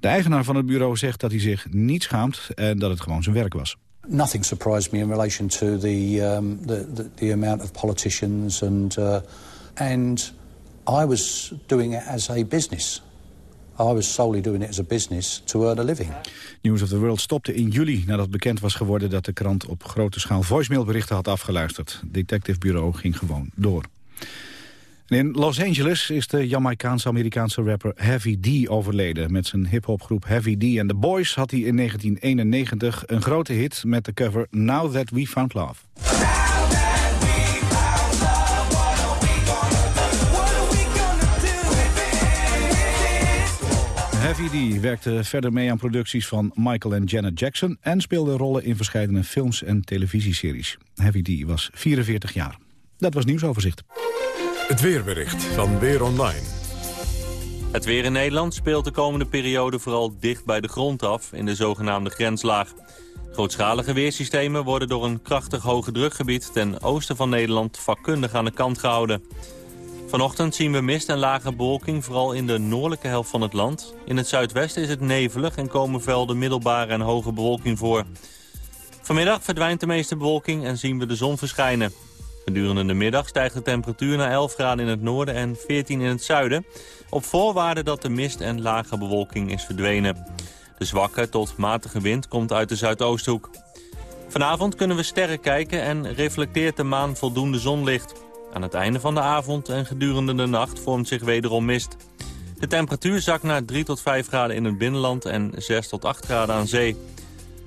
De eigenaar van het bureau zegt dat hij zich niet schaamt en dat het gewoon zijn werk was. Nothing surprised me in relation to the um, the, the, the, amount of politicians and uh, and I was doing it as a business. I was solely doing it as a business to earn a living. News of the World stopte in juli nadat bekend was geworden dat de krant op grote schaal voicemailberichten had afgeluisterd. Het detectivebureau ging gewoon door. In Los Angeles is de Jamaicaanse-Amerikaanse rapper Heavy D overleden. Met zijn hiphopgroep Heavy D and the Boys had hij in 1991 een grote hit met de cover Now That We Found Love. Heavy D werkte verder mee aan producties van Michael en Janet Jackson... en speelde rollen in verschillende films en televisieseries. Heavy D was 44 jaar. Dat was nieuwsoverzicht. Het weerbericht van Weer Online. Het weer in Nederland speelt de komende periode vooral dicht bij de grond af... in de zogenaamde grenslaag. Grootschalige weersystemen worden door een krachtig hoge drukgebied... ten oosten van Nederland vakkundig aan de kant gehouden. Vanochtend zien we mist en lage bewolking vooral in de noordelijke helft van het land. In het zuidwesten is het nevelig en komen velden middelbare en hoge bewolking voor. Vanmiddag verdwijnt de meeste bewolking en zien we de zon verschijnen. Gedurende de middag stijgt de temperatuur naar 11 graden in het noorden en 14 in het zuiden. Op voorwaarde dat de mist en lage bewolking is verdwenen. De zwakke tot matige wind komt uit de zuidoosthoek. Vanavond kunnen we sterren kijken en reflecteert de maan voldoende zonlicht. Aan het einde van de avond en gedurende de nacht vormt zich wederom mist. De temperatuur zakt naar 3 tot 5 graden in het binnenland en 6 tot 8 graden aan zee.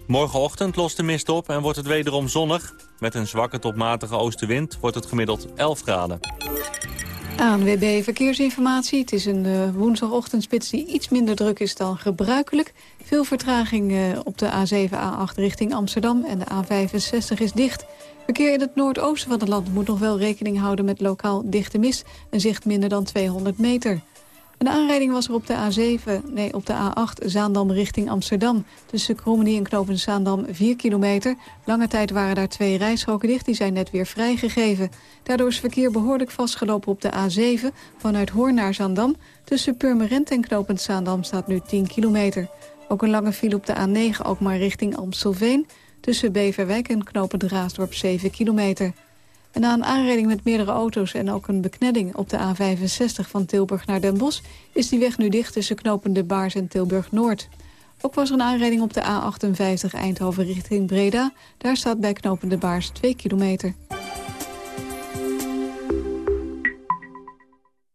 Morgenochtend lost de mist op en wordt het wederom zonnig. Met een zwakke tot matige oostenwind wordt het gemiddeld 11 graden. ANWB Verkeersinformatie. Het is een uh, woensdagochtendspits die iets minder druk is dan gebruikelijk. Veel vertraging uh, op de A7, A8 richting Amsterdam en de A65 is dicht. Verkeer in het noordoosten van het land moet nog wel rekening houden met lokaal dichte mist. Een zicht minder dan 200 meter. Een aanrijding was er op de A7, nee, op de A8 Zaandam richting Amsterdam. Tussen Krommenie en Knopen Zaandam 4 kilometer. Lange tijd waren daar twee rijstroken dicht, die zijn net weer vrijgegeven. Daardoor is verkeer behoorlijk vastgelopen op de A7 vanuit Hoorn naar Zaandam. Tussen Purmerend en Knopend Zaandam staat nu 10 kilometer. Ook een lange file op de A9, ook maar richting Amstelveen. Tussen Beverwijk en Knopend Raasdorp 7 kilometer. En na een aanrijding met meerdere auto's en ook een beknedding op de A65 van Tilburg naar Den Bosch... is die weg nu dicht tussen knopende Baars en Tilburg-Noord. Ook was er een aanrijding op de A58 Eindhoven richting Breda. Daar staat bij knopende Baars 2 kilometer.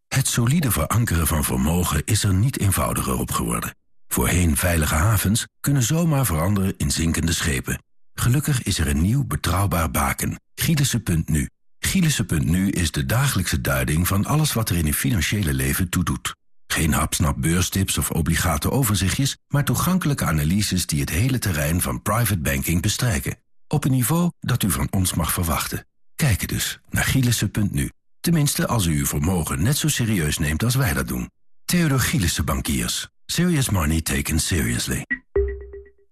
Het solide verankeren van vermogen is er niet eenvoudiger op geworden. Voorheen veilige havens kunnen zomaar veranderen in zinkende schepen. Gelukkig is er een nieuw betrouwbaar baken, Gielissen.nu. Gielissen.nu is de dagelijkse duiding van alles wat er in uw financiële leven toedoet. Geen hapsnap beurstips of obligate overzichtjes, maar toegankelijke analyses die het hele terrein van private banking bestrijken. Op een niveau dat u van ons mag verwachten. Kijk dus naar Gielissen.nu. Tenminste, als u uw vermogen net zo serieus neemt als wij dat doen. Theodor Gielissen Bankiers. Serious money taken seriously.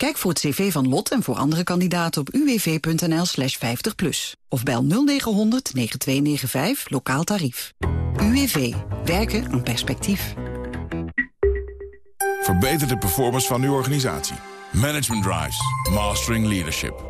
Kijk voor het cv van Lot en voor andere kandidaten op uwv.nl slash 50 plus. Of bel 0900 9295 lokaal tarief. UWV. Werken aan perspectief. Verbeter de performance van uw organisatie. Management Drives. Mastering Leadership.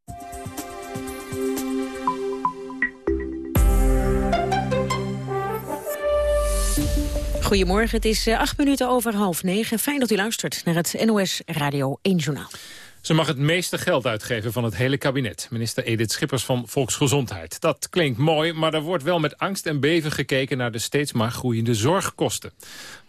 Goedemorgen, het is eh, acht minuten over half negen. Fijn dat u luistert naar het NOS Radio 1 Journaal. Ze mag het meeste geld uitgeven van het hele kabinet. Minister Edith Schippers van Volksgezondheid. Dat klinkt mooi, maar er wordt wel met angst en beven gekeken... naar de steeds maar groeiende zorgkosten.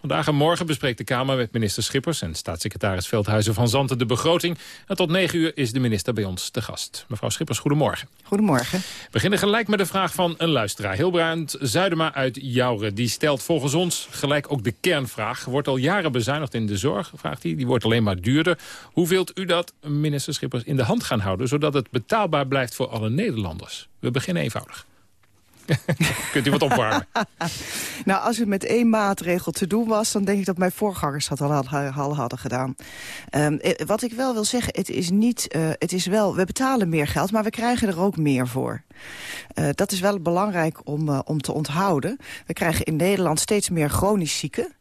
Vandaag en morgen bespreekt de Kamer met minister Schippers... en staatssecretaris Veldhuizen van Zanten de begroting. En tot negen uur is de minister bij ons te gast. Mevrouw Schippers, goedemorgen. Goedemorgen. We beginnen gelijk met de vraag van een luisteraar. Hilbrand Zuidema uit Jouren. Die stelt volgens ons gelijk ook de kernvraag. Wordt al jaren bezuinigd in de zorg, vraagt hij. Die wordt alleen maar duurder. Hoe wilt u dat, minister Schippers, in de hand gaan houden... zodat het betaalbaar blijft voor alle Nederlanders? We beginnen eenvoudig. [LAUGHS] Kunt u wat opwarmen? [LAUGHS] nou, als het met één maatregel te doen was... dan denk ik dat mijn voorgangers dat al, hadden gedaan. Um, wat ik wel wil zeggen, het is niet... Uh, het is wel, we betalen meer geld, maar we krijgen er ook meer voor. Uh, dat is wel belangrijk om, om te onthouden. We krijgen in Nederland steeds meer chronisch zieken.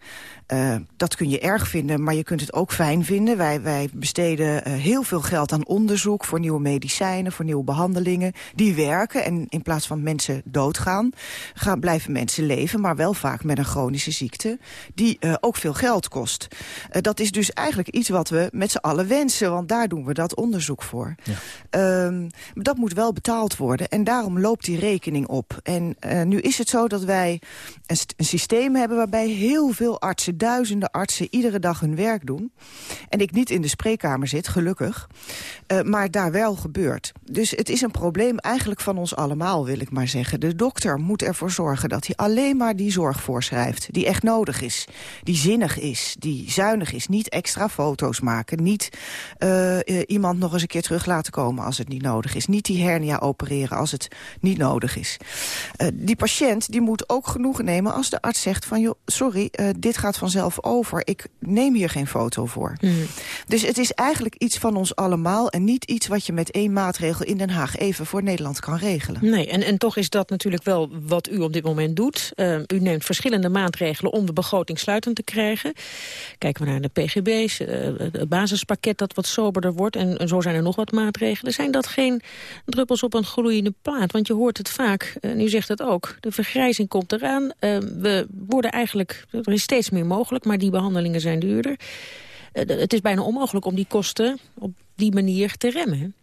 Uh, dat kun je erg vinden, maar je kunt het ook fijn vinden. Wij, wij besteden uh, heel veel geld aan onderzoek voor nieuwe medicijnen, voor nieuwe behandelingen. Die werken en in plaats van mensen dood doodgaan, gaan, blijven mensen leven... maar wel vaak met een chronische ziekte die uh, ook veel geld kost. Dat is dus eigenlijk iets wat we met z'n allen wensen... want daar doen we dat onderzoek voor. Ja. Um, dat moet wel betaald worden en daarom loopt die rekening op. En nu is het zo dat wij een, een systeem hebben... waarbij heel veel artsen, duizenden artsen... iedere dag hun werk doen. En ik niet in de spreekkamer zit, gelukkig. Uh, maar daar wel gebeurt. Dus het is een probleem eigenlijk van ons allemaal, wil ik maar zeggen. De dokter moet ervoor zorgen dat hij alleen maar die zorg voorschrijft... die echt nodig is, die zinnig is, die zuinig is. Niet extra foto's maken, niet uh, iemand nog eens een keer terug laten komen... als het niet nodig is. Niet die hernia opereren als het niet nodig is. Die patiënt die moet ook genoegen nemen als de arts zegt van... joh, sorry, dit gaat vanzelf over. Ik neem hier geen foto voor. Mm. Dus het is eigenlijk iets van ons allemaal... en niet iets wat je met één maatregel in Den Haag even voor Nederland kan regelen. Nee, en, en toch is dat natuurlijk wel wat u op dit moment doet. Uh, u neemt verschillende maatregelen om de begroting sluitend te krijgen. Kijken we naar de PGB's, uh, het basispakket dat wat soberder wordt... En, en zo zijn er nog wat maatregelen. Zijn dat geen druppels op een gloeiende plaat? Want je hoort het vaak, en u zegt het ook, de vergrijzing komt eraan. Uh, we worden eigenlijk, er is steeds meer mogelijk, maar die behandelingen zijn duurder. Uh, het is bijna onmogelijk om die kosten op die manier te remmen.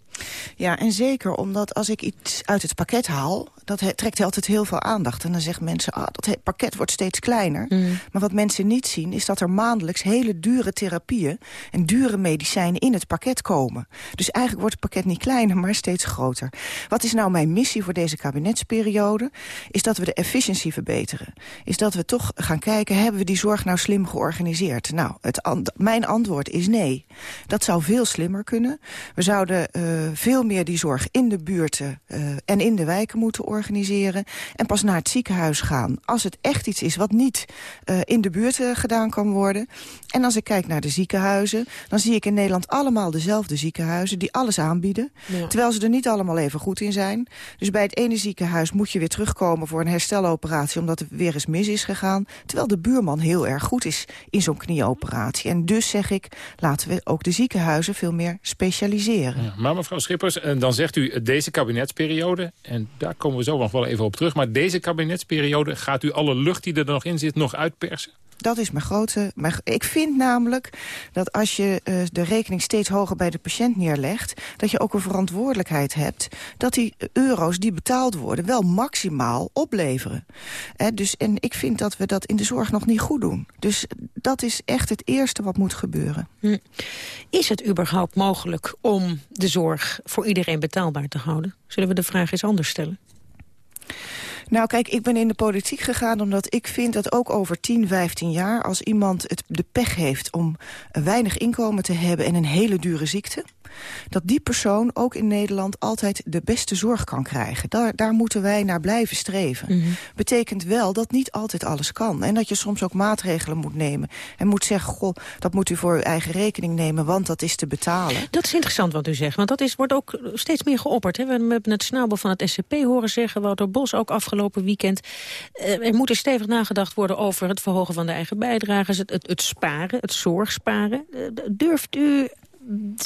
Ja, en zeker omdat als ik iets uit het pakket haal... dat he, trekt altijd heel veel aandacht. En dan zeggen mensen, ah, dat pakket wordt steeds kleiner. Mm. Maar wat mensen niet zien, is dat er maandelijks hele dure therapieën... en dure medicijnen in het pakket komen. Dus eigenlijk wordt het pakket niet kleiner, maar steeds groter. Wat is nou mijn missie voor deze kabinetsperiode? Is dat we de efficiëntie verbeteren. Is dat we toch gaan kijken, hebben we die zorg nou slim georganiseerd? Nou, het an mijn antwoord is nee. Dat zou veel slimmer kunnen. We zouden... Uh, veel meer die zorg in de buurten uh, en in de wijken moeten organiseren. En pas naar het ziekenhuis gaan als het echt iets is wat niet uh, in de buurt gedaan kan worden. En als ik kijk naar de ziekenhuizen, dan zie ik in Nederland allemaal dezelfde ziekenhuizen die alles aanbieden. Ja. Terwijl ze er niet allemaal even goed in zijn. Dus bij het ene ziekenhuis moet je weer terugkomen voor een hersteloperatie omdat er weer eens mis is gegaan. Terwijl de buurman heel erg goed is in zo'n knieoperatie. En dus zeg ik, laten we ook de ziekenhuizen veel meer specialiseren. Ja, maar mevrouw Schippers, en dan zegt u deze kabinetsperiode... en daar komen we zo nog wel even op terug... maar deze kabinetsperiode gaat u alle lucht die er nog in zit nog uitpersen? Dat is mijn grote... Mijn, ik vind namelijk dat als je uh, de rekening steeds hoger bij de patiënt neerlegt... dat je ook een verantwoordelijkheid hebt... dat die euro's die betaald worden wel maximaal opleveren. Eh, dus, en ik vind dat we dat in de zorg nog niet goed doen. Dus dat is echt het eerste wat moet gebeuren. Hm. Is het überhaupt mogelijk om de zorg voor iedereen betaalbaar te houden? Zullen we de vraag eens anders stellen? Nou kijk, ik ben in de politiek gegaan omdat ik vind dat ook over 10, 15 jaar... als iemand het de pech heeft om weinig inkomen te hebben en een hele dure ziekte dat die persoon ook in Nederland altijd de beste zorg kan krijgen. Daar, daar moeten wij naar blijven streven. Mm -hmm. Betekent wel dat niet altijd alles kan. En dat je soms ook maatregelen moet nemen. En moet zeggen, goh, dat moet u voor uw eigen rekening nemen, want dat is te betalen. Dat is interessant wat u zegt, want dat is, wordt ook steeds meer geopperd. Hè? We hebben het snabel van het SCP horen zeggen, Wouter Bos ook afgelopen weekend. Uh, er moet er stevig nagedacht worden over het verhogen van de eigen bijdrages, het, het, het sparen, het zorgsparen. Uh, durft u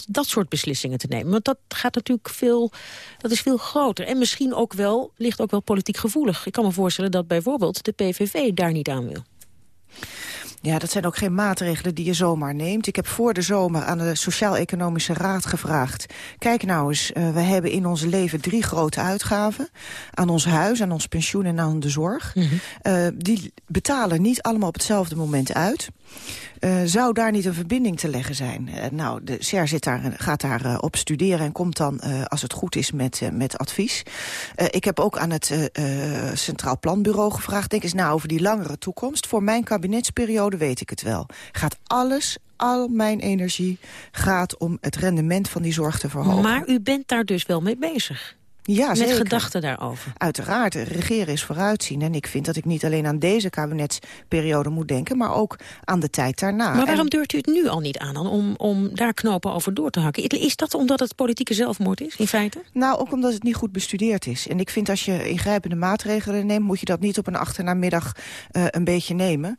dat soort beslissingen te nemen. Want dat gaat natuurlijk veel, dat is veel groter. En misschien ook wel, ligt ook wel politiek gevoelig. Ik kan me voorstellen dat bijvoorbeeld de PVV daar niet aan wil. Ja, dat zijn ook geen maatregelen die je zomaar neemt. Ik heb voor de zomer aan de Sociaal-Economische Raad gevraagd... kijk nou eens, uh, we hebben in ons leven drie grote uitgaven. Aan ons huis, aan ons pensioen en aan de zorg. Mm -hmm. uh, die betalen niet allemaal op hetzelfde moment uit. Uh, zou daar niet een verbinding te leggen zijn? Uh, nou, de SER zit daar, gaat daar uh, op studeren en komt dan, als het goed is, met, met advies. ik heb ook aan het Centraal Planbureau gevraagd... denk eens nou over die langere toekomst. Voor mijn kabinetsperiode weet ik het wel. Gaat alles al mijn energie gaat om het rendement van die zorg te verhogen. Maar u bent daar dus wel mee bezig? Ja, Met zeker. gedachten daarover? Uiteraard, regeren is vooruitzien. En ik vind dat ik niet alleen aan deze kabinetsperiode moet denken... maar ook aan de tijd daarna. Maar waarom en... durft u het nu al niet aan dan, om, om daar knopen over door te hakken? Is dat omdat het politieke zelfmoord is, in feite? Nou, ook omdat het niet goed bestudeerd is. En ik vind als je ingrijpende maatregelen neemt... moet je dat niet op een achternamiddag uh, een beetje nemen.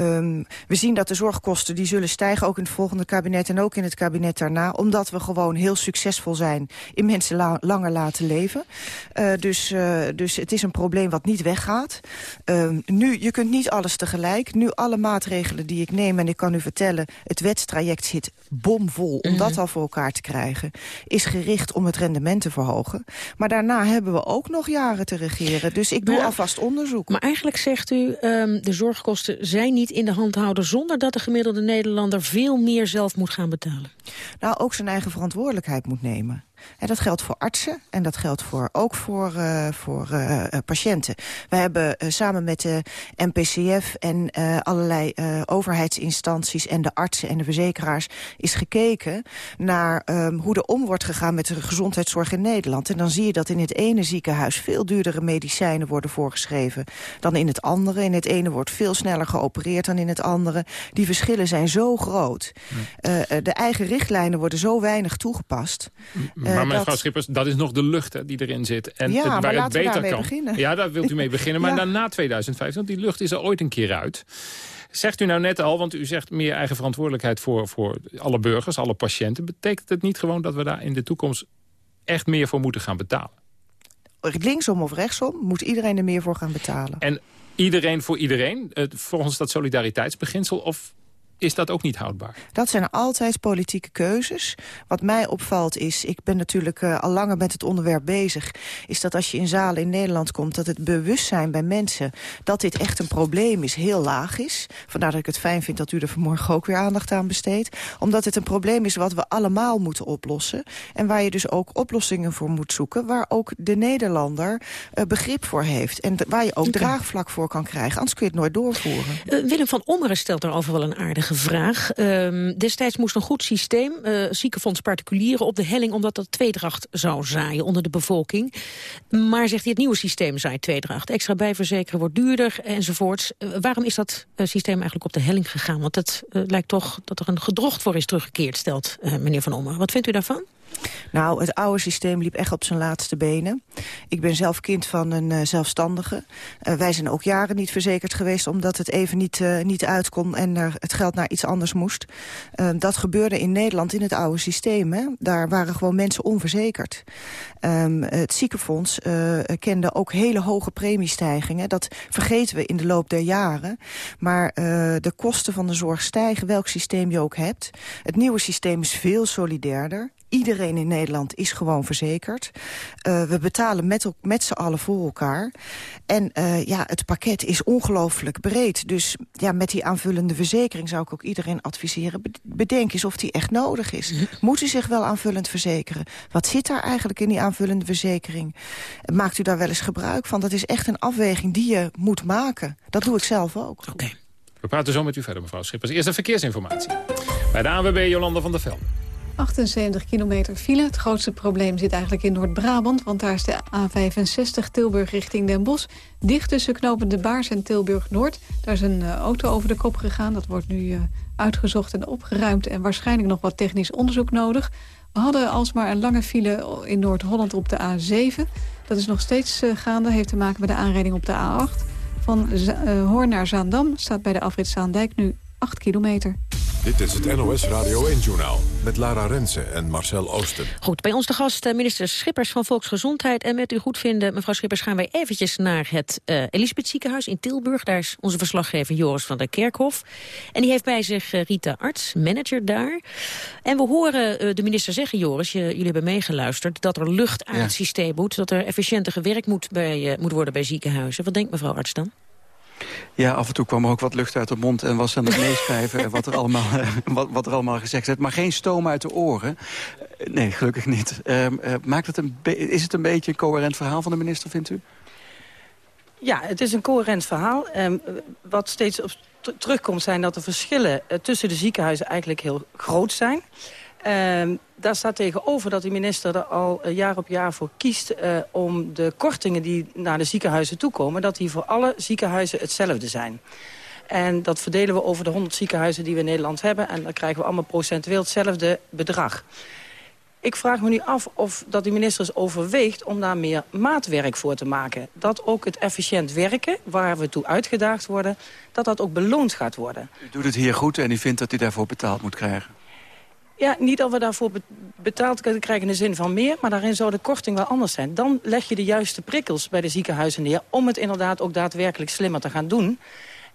Um, we zien dat de zorgkosten die zullen stijgen, ook in het volgende kabinet... en ook in het kabinet daarna, omdat we gewoon heel succesvol zijn... in mensen la langer laten leven Uh, dus, uh, dus het is een probleem wat niet weggaat. Uh, nu, je kunt niet alles tegelijk. Nu alle maatregelen die ik neem, en ik kan u vertellen... het wetstraject zit bomvol om dat al voor elkaar te krijgen... is gericht om het rendement te verhogen. Maar daarna hebben we ook nog jaren te regeren. Dus ik doe maar, alvast onderzoek. Maar eigenlijk zegt u, um, de zorgkosten zijn niet in de hand houden... zonder dat de gemiddelde Nederlander veel meer zelf moet gaan betalen. Nou, ook zijn eigen verantwoordelijkheid moet nemen. En dat geldt voor artsen en dat geldt voor, ook voor, uh, voor uh, patiënten. We hebben uh, samen met de NPCF en allerlei overheidsinstanties... en de artsen en de verzekeraars is gekeken naar um, hoe er om wordt gegaan... met de gezondheidszorg in Nederland. En dan zie je dat in het ene ziekenhuis veel duurdere medicijnen worden voorgeschreven... dan in het andere. In het ene wordt veel sneller geopereerd dan in het andere. Die verschillen zijn zo groot. De eigen richtlijnen worden zo weinig toegepast... Maar mevrouw dat... Schippers, dat is nog de lucht hè, die erin zit. En ja, het, waar het beter kan. Beginnen. Ja, daar wilt u mee beginnen. Maar [LAUGHS] ja. dan na 2015, want die lucht is er ooit een keer uit. Zegt u nou net al, want u zegt meer eigen verantwoordelijkheid voor, voor alle burgers, alle patiënten. Betekent het niet gewoon dat we daar in de toekomst echt meer voor moeten gaan betalen? Linksom of rechtsom moet iedereen er meer voor gaan betalen. En iedereen voor iedereen, volgens dat solidariteitsbeginsel... of is dat ook niet houdbaar? Dat zijn altijd politieke keuzes. Wat mij opvalt is, ik ben natuurlijk uh, al langer met het onderwerp bezig... is dat als je in zalen in Nederland komt... dat het bewustzijn bij mensen dat dit echt een probleem is, heel laag is. Vandaar dat ik het fijn vind dat u er vanmorgen ook weer aandacht aan besteedt. Omdat het een probleem is wat we allemaal moeten oplossen. En waar je dus ook oplossingen voor moet zoeken... waar ook de Nederlander uh, begrip voor heeft. En waar je ook okay. draagvlak voor kan krijgen. Anders kun je het nooit doorvoeren. Uh, Willem van Ommeren stelt daarover wel een aardige vraag. Um, destijds moest een goed systeem, uh, ziekenfonds particulieren op de helling... omdat dat tweedracht zou zaaien onder de bevolking. Maar zegt hij, het nieuwe systeem zaait tweedracht. Extra bijverzekeren wordt duurder enzovoorts. Uh, waarom is dat uh, systeem eigenlijk op de helling gegaan? Want het lijkt toch dat er een gedrocht voor is teruggekeerd, stelt meneer Van Ommer. Wat vindt u daarvan? Nou, het oude systeem liep echt op zijn laatste benen. Ik ben zelf kind van een uh, zelfstandige. Uh, wij zijn ook jaren niet verzekerd geweest... omdat het even niet, uh, niet uit kon en er het geld naar iets anders moest. dat gebeurde in Nederland in het oude systeem. Hè. Daar waren gewoon mensen onverzekerd. Um, het ziekenfonds kende ook hele hoge premiestijgingen. Dat vergeten we in de loop der jaren. Maar de kosten van de zorg stijgen, welk systeem je ook hebt. Het nieuwe systeem is veel solidairder. Iedereen in Nederland is gewoon verzekerd. Uh, we betalen met, met z'n allen voor elkaar. En uh, ja, het pakket is ongelooflijk breed. Dus ja, met die aanvullende verzekering zou ik ook iedereen adviseren... bedenk eens of die echt nodig is. -hmm. Moet u zich wel aanvullend verzekeren? Wat zit daar eigenlijk in die aanvullende verzekering? Maakt u daar wel eens gebruik van? Dat is echt een afweging die je moet maken. Dat doe ik zelf ook. Oké. Okay. We praten zo met u verder, mevrouw Schippers. Eerst de verkeersinformatie. Bij de ANWB Jolanda van der Velde. 78 kilometer file. Het grootste probleem zit eigenlijk in Noord-Brabant... want daar is de A65 Tilburg richting Den Bosch... dicht tussen knopende Baars en Tilburg-Noord. Daar is een uh, auto over de kop gegaan. Dat wordt nu uh, uitgezocht en opgeruimd... en waarschijnlijk nog wat technisch onderzoek nodig. We hadden alsmaar een lange file in Noord-Holland op de A7. Dat is nog steeds uh, gaande, heeft te maken met de aanrijding op de A8. Van Hoorn naar Zaandam staat bij de afrit Zaandijk nu 8 kilometer. Dit is het NOS Radio 1-journaal met Lara Rensen en Marcel Oosten. Goed, bij ons de gast minister Schippers van Volksgezondheid. En met u goed vinden, mevrouw Schippers, gaan wij eventjes naar het uh, Elisabeth ziekenhuis in Tilburg. Daar is onze verslaggever Joris van der Kerkhof. En die heeft bij zich uh, Rita Arts, manager daar. En we horen uh, de minister zeggen, Joris, je, jullie hebben meegeluisterd... dat er lucht aan ja. het systeem moet, dat er efficiënter gewerkt moet, bij, moet worden bij ziekenhuizen. Wat denkt mevrouw Arts dan? Ja, af en toe kwam er ook wat lucht uit de mond en was aan het meeschrijven wat, er allemaal, [LAUGHS] wat, wat er allemaal gezegd werd. Maar geen stoom uit de oren. Nee, gelukkig niet. Uh, maakt het een is het een beetje een coherent verhaal van de minister, vindt u? Ja, het is een coherent verhaal. Um, wat steeds op terugkomt zijn dat de verschillen uh, tussen de ziekenhuizen eigenlijk heel groot zijn. Uh, daar staat tegenover dat de minister er al uh, jaar op jaar voor kiest... Uh, om de kortingen die naar de ziekenhuizen toekomen... dat die voor alle ziekenhuizen hetzelfde zijn. En dat verdelen we over de 100 ziekenhuizen die we in Nederland hebben... en dan krijgen we allemaal procentueel hetzelfde bedrag. Ik vraag me nu af of dat de minister is overweegt om daar meer maatwerk voor te maken. Dat ook het efficiënt werken, waar we toe uitgedaagd worden... dat dat ook beloond gaat worden. U doet het hier goed en u vindt dat u daarvoor betaald moet krijgen? Ja, niet dat we daarvoor betaald kunnen krijgen in de zin van meer... maar daarin zou de korting wel anders zijn. Dan leg je de juiste prikkels bij de ziekenhuizen neer... om het inderdaad ook daadwerkelijk slimmer te gaan doen.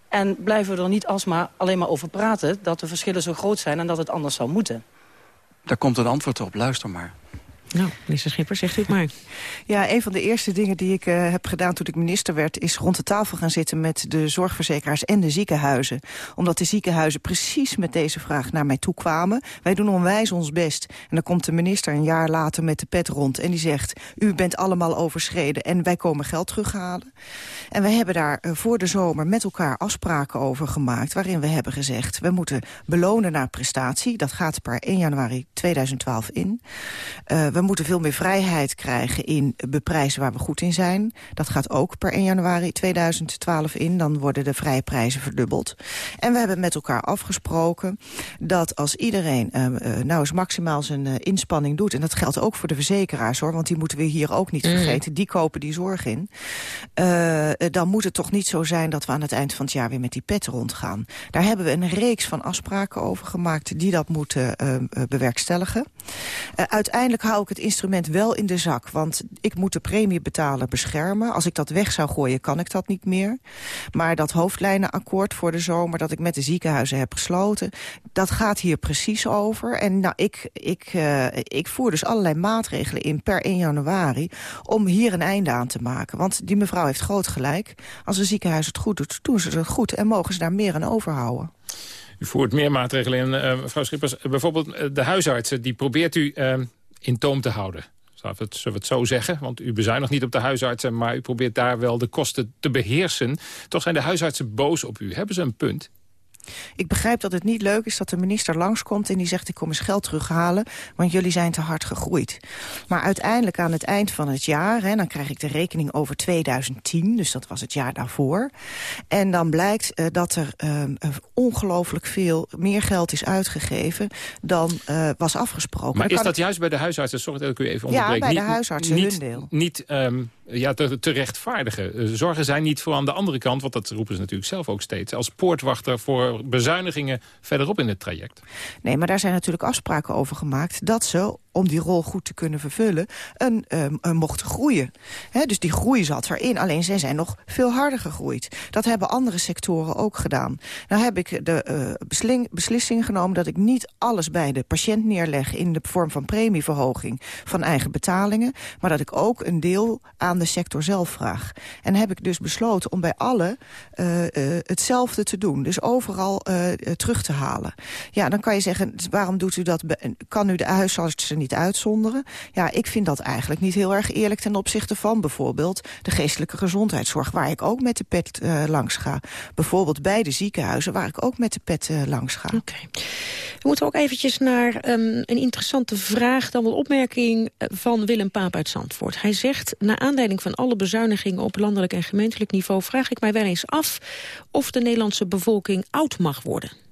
En blijven we er niet alsmaar alleen maar over praten... dat de verschillen zo groot zijn en dat het anders zou moeten. Daar komt een antwoord op, luister maar. Nou, minister Schipper, zegt u maar. Ja, een van de eerste dingen die ik uh, heb gedaan toen ik minister werd... is rond de tafel gaan zitten met de zorgverzekeraars en de ziekenhuizen. Omdat de ziekenhuizen precies met deze vraag naar mij toe kwamen. Wij doen onwijs ons best. En dan komt de minister een jaar later met de pet rond... en die zegt, u bent allemaal overschreden en wij komen geld terughalen. En we hebben daar uh, voor de zomer met elkaar afspraken over gemaakt... waarin we hebben gezegd, we moeten belonen naar prestatie. Dat gaat per 1 januari 2012 in. Uh, we moeten veel meer vrijheid krijgen in beprijzen waar we goed in zijn. Dat gaat ook per 1 januari 2012 in. Dan worden de vrije prijzen verdubbeld. En we hebben met elkaar afgesproken dat als iedereen uh, nou eens maximaal zijn uh, inspanning doet... en dat geldt ook voor de verzekeraars, hoor, want die moeten we hier ook niet mm. vergeten. Die kopen die zorg in. Uh, dan moet het toch niet zo zijn dat we aan het eind van het jaar weer met die pet rondgaan. Daar hebben we een reeks van afspraken over gemaakt die dat moeten bewerkstelligen. Uiteindelijk hou ik het instrument wel in de zak. Want ik moet de premiebetaler beschermen. Als ik dat weg zou gooien, kan ik dat niet meer. Maar dat hoofdlijnenakkoord voor de zomer... dat ik met de ziekenhuizen heb gesloten... dat gaat hier precies over. En nou, ik, ik, uh, ik voer dus allerlei maatregelen in per 1 januari... om hier een einde aan te maken. Want die mevrouw heeft groot gelijk. Als een ziekenhuis het goed doet, doen ze het goed... en mogen ze daar meer aan overhouden. U voert meer maatregelen in, uh, mevrouw Schippers. Bijvoorbeeld de huisartsen, die probeert u... Uh in toom te houden. Zullen we, het, het zo zeggen? Want u bezuinigt niet op de huisartsen... maar u probeert daar wel de kosten te beheersen. Toch zijn de huisartsen boos op u. Hebben ze een punt? Ik begrijp dat het niet leuk is dat de minister langskomt... en die zegt ik kom eens geld terughalen, want jullie zijn te hard gegroeid. Maar uiteindelijk aan het eind van het jaar... Hè, dan krijg ik de rekening over 2010, dus dat was het jaar daarvoor. En dan blijkt uh, dat er uh, ongelooflijk veel meer geld is uitgegeven... dan uh, was afgesproken. Maar is dat juist bij de huisartsen? Sorry dat ik u even onderbreek. Ja, bij niet, de huisartsen, niet, hun deel. Niet um, ja, te, rechtvaardigen. Zorgen zijn niet voor aan de andere kant... want dat roepen ze natuurlijk zelf ook steeds... als poortwachter voor bezuinigingen verderop in het traject. Nee, maar daar zijn natuurlijk afspraken over gemaakt... dat ze om die rol goed te kunnen vervullen, een, um, groeien. Dus die groei zat erin, alleen zij zijn nog veel harder gegroeid. Dat hebben andere sectoren ook gedaan. Nou heb ik de uh, beslissing genomen dat ik niet alles bij de patiënt neerleg... in de vorm van premieverhoging van eigen betalingen... maar dat ik ook een deel aan de sector zelf vraag. En heb ik dus besloten om bij alle uh, hetzelfde te doen. Dus overal terug te halen. Ja, dan kan je zeggen, waarom doet u dat? Kan u de huisartsen niet uitzonderen. Ja, ik vind dat eigenlijk niet heel erg eerlijk ten opzichte van bijvoorbeeld de geestelijke gezondheidszorg, waar ik ook met de pet uh, langs ga. Bijvoorbeeld bij de ziekenhuizen, waar ik ook met de pet uh, langs ga. Oké. We moeten ook eventjes naar um, een interessante vraag, dan wel opmerking van Willem Paap uit Zandvoort. Hij zegt, na aanleiding van alle bezuinigingen op landelijk en gemeentelijk niveau, vraag ik mij wel eens af of de Nederlandse bevolking oud mag worden.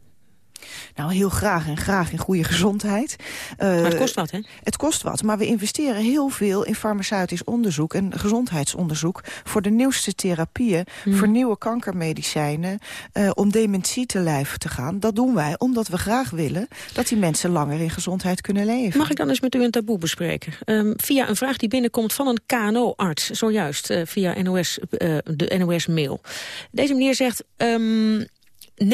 Nou, heel graag en graag in goede gezondheid. Uh, maar het kost wat, hè? Het kost wat, maar we investeren heel veel in farmaceutisch onderzoek... en gezondheidsonderzoek voor de nieuwste therapieën... Hmm. voor nieuwe kankermedicijnen, uh, om dementie te lijf te gaan. Dat doen wij omdat we graag willen dat die mensen langer in gezondheid kunnen leven. Mag ik dan eens met u een taboe bespreken? Um, via een vraag die binnenkomt van een KNO-arts, zojuist, uh, via NOS, de NOS-mail. Deze meneer zegt... Um, 90%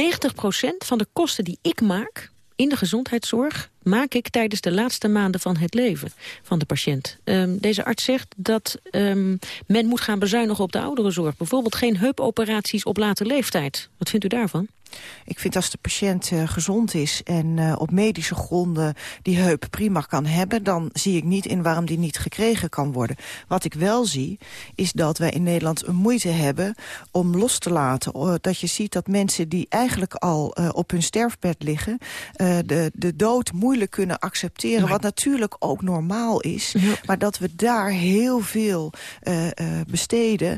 van de kosten die ik maak in de gezondheidszorg maak ik tijdens de laatste maanden van het leven van de patiënt. Um, deze arts zegt dat um, men moet gaan bezuinigen op de ouderenzorg. Bijvoorbeeld geen heupoperaties op late leeftijd. Wat vindt u daarvan? Ik vind als de patiënt uh, gezond is en uh, op medische gronden die heup prima kan hebben... dan zie ik niet in waarom die niet gekregen kan worden. Wat ik wel zie, is dat wij in Nederland een moeite hebben om los te laten. Uh, dat je ziet dat mensen die eigenlijk al uh, op hun sterfbed liggen... De, de dood moeilijk kunnen accepteren, maar... wat natuurlijk ook normaal is. Ja. Maar dat we daar heel veel besteden,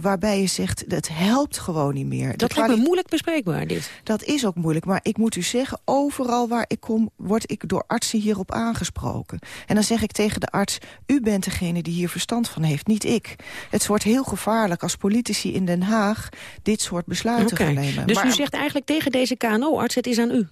waarbij je zegt, het helpt gewoon niet meer. Dat lijkt me moeilijk bespreekbaar, dit. Dat is ook moeilijk, maar ik moet u zeggen, overal waar ik kom, word ik door artsen hierop aangesproken. En dan zeg ik tegen de arts, u bent degene die hier verstand van heeft, niet ik. Het wordt heel gevaarlijk als politici in Den Haag dit soort besluiten okay. gaan nemen. Dus maar, u zegt eigenlijk tegen deze KNO-arts, het is aan u?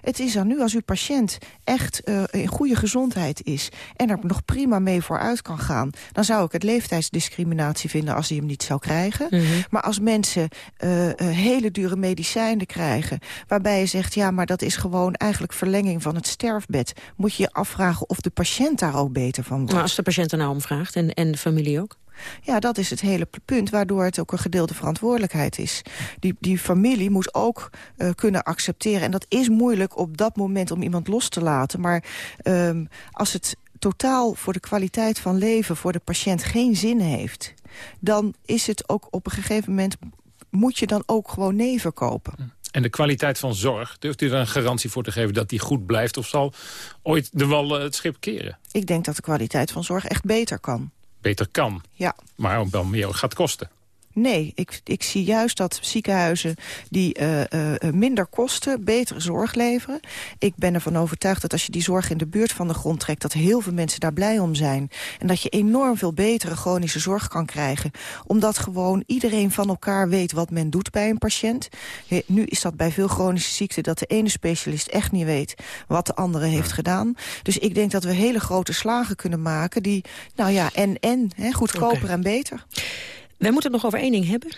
Het is aan nu, als uw patiënt echt uh, in goede gezondheid is... en er nog prima mee vooruit kan gaan... dan zou ik het leeftijdsdiscriminatie vinden als hij hem niet zou krijgen. Mm -hmm. Maar als mensen uh, uh, hele dure medicijnen krijgen... waarbij je zegt, ja, maar dat is gewoon eigenlijk verlenging van het sterfbed... moet je je afvragen of de patiënt daar ook beter van wordt. Maar als de patiënt er nou om vraagt en, en de familie ook? Ja, dat is het hele punt, waardoor het ook een gedeelde verantwoordelijkheid is. Die, die familie moet ook uh, kunnen accepteren. En dat is moeilijk op dat moment om iemand los te laten. Maar um, als het totaal voor de kwaliteit van leven voor de patiënt geen zin heeft... dan is het ook op een gegeven moment... moet je dan ook gewoon nee verkopen. En de kwaliteit van zorg, durft u er een garantie voor te geven dat die goed blijft... of zal ooit de wal het schip keren? Ik denk dat de kwaliteit van zorg echt beter kan beter kan. Ja. Maar ook wel meer gaat kosten. Nee, ik, ik zie juist dat ziekenhuizen die uh, uh, minder kosten, betere zorg leveren. Ik ben ervan overtuigd dat als je die zorg in de buurt van de grond trekt... dat heel veel mensen daar blij om zijn. En dat je enorm veel betere chronische zorg kan krijgen. Omdat gewoon iedereen van elkaar weet wat men doet bij een patiënt. Nu is dat bij veel chronische ziekten dat de ene specialist echt niet weet... wat de andere heeft gedaan. Dus ik denk dat we hele grote slagen kunnen maken die, nou ja, en, en, hè, goedkoper okay. en beter. Wij moeten het nog over één ding hebben.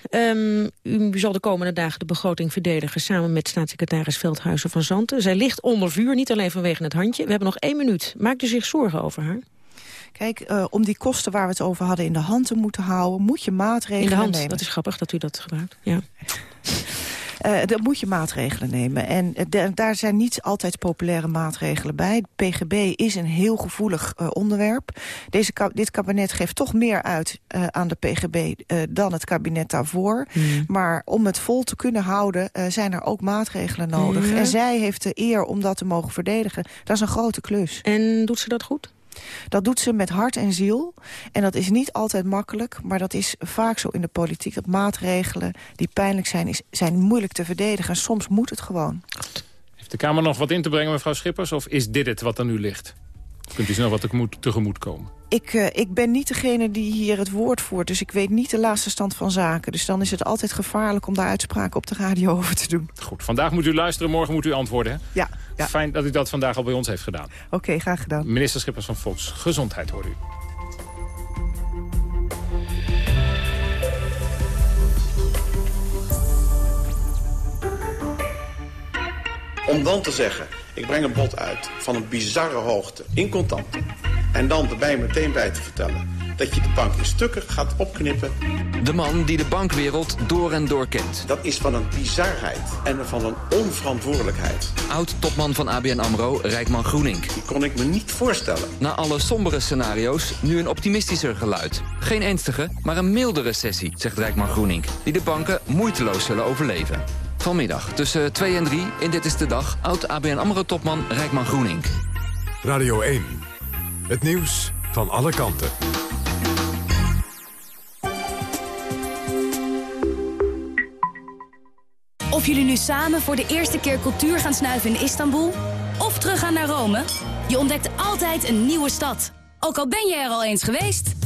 Um, u zal de komende dagen de begroting verdedigen... samen met staatssecretaris Veldhuizen van Zanten. Zij ligt onder vuur, niet alleen vanwege het handje. We hebben nog één minuut. Maakt u zich zorgen over haar? Kijk, uh, om die kosten waar we het over hadden in de hand te moeten houden... moet je maatregelen In de hand, nemen. dat is grappig dat u dat gebruikt. Ja. [LAUGHS] Uh, dan moet je maatregelen nemen. En uh, daar zijn niet altijd populaire maatregelen bij. PGB is een heel gevoelig uh, onderwerp. Deze dit kabinet geeft toch meer uit aan de PGB dan het kabinet daarvoor. Mm. Maar om het vol te kunnen houden zijn er ook maatregelen nodig. Mm. En zij heeft de eer om dat te mogen verdedigen. Dat is een grote klus. En doet ze dat goed? Dat doet ze met hart en ziel. En dat is niet altijd makkelijk, maar dat is vaak zo in de politiek. Dat maatregelen die pijnlijk zijn, is, zijn moeilijk te verdedigen. En soms moet het gewoon. Heeft de Kamer nog wat in te brengen, mevrouw Schippers? Of is dit het wat er nu ligt? Kunt u snel wat tegemoet, tegemoet komen? Ik, uh, ik ben niet degene die hier het woord voert, dus ik weet niet de laatste stand van zaken. Dus dan is het altijd gevaarlijk om daar uitspraken op de radio [LAUGHS] over te doen. Goed, vandaag moet u luisteren, morgen moet u antwoorden. Hè? Ja, ja. Fijn dat u dat vandaag al bij ons heeft gedaan. Oké, okay, graag gedaan. Minister Schippers van Volksgezondheid hoort u. Om dan te zeggen, ik breng een bod uit van een bizarre hoogte in contanten. En dan erbij meteen bij te vertellen dat je de bank in stukken gaat opknippen. De man die de bankwereld door en door kent. Dat is van een bizarheid en van een onverantwoordelijkheid. Oud-topman van ABN AMRO, Rijkman Groening. Die kon ik me niet voorstellen. Na alle sombere scenario's, nu een optimistischer geluid. Geen ernstige, maar een milde recessie, zegt Rijkman Groening. Die de banken moeiteloos zullen overleven. Vanmiddag tussen 2 en 3 in Dit is de Dag... oud-ABN AMRO-topman Rijkman Groening. Radio 1. Het nieuws van alle kanten. Of jullie nu samen voor de eerste keer cultuur gaan snuiven in Istanbul... of teruggaan naar Rome, je ontdekt altijd een nieuwe stad. Ook al ben je er al eens geweest...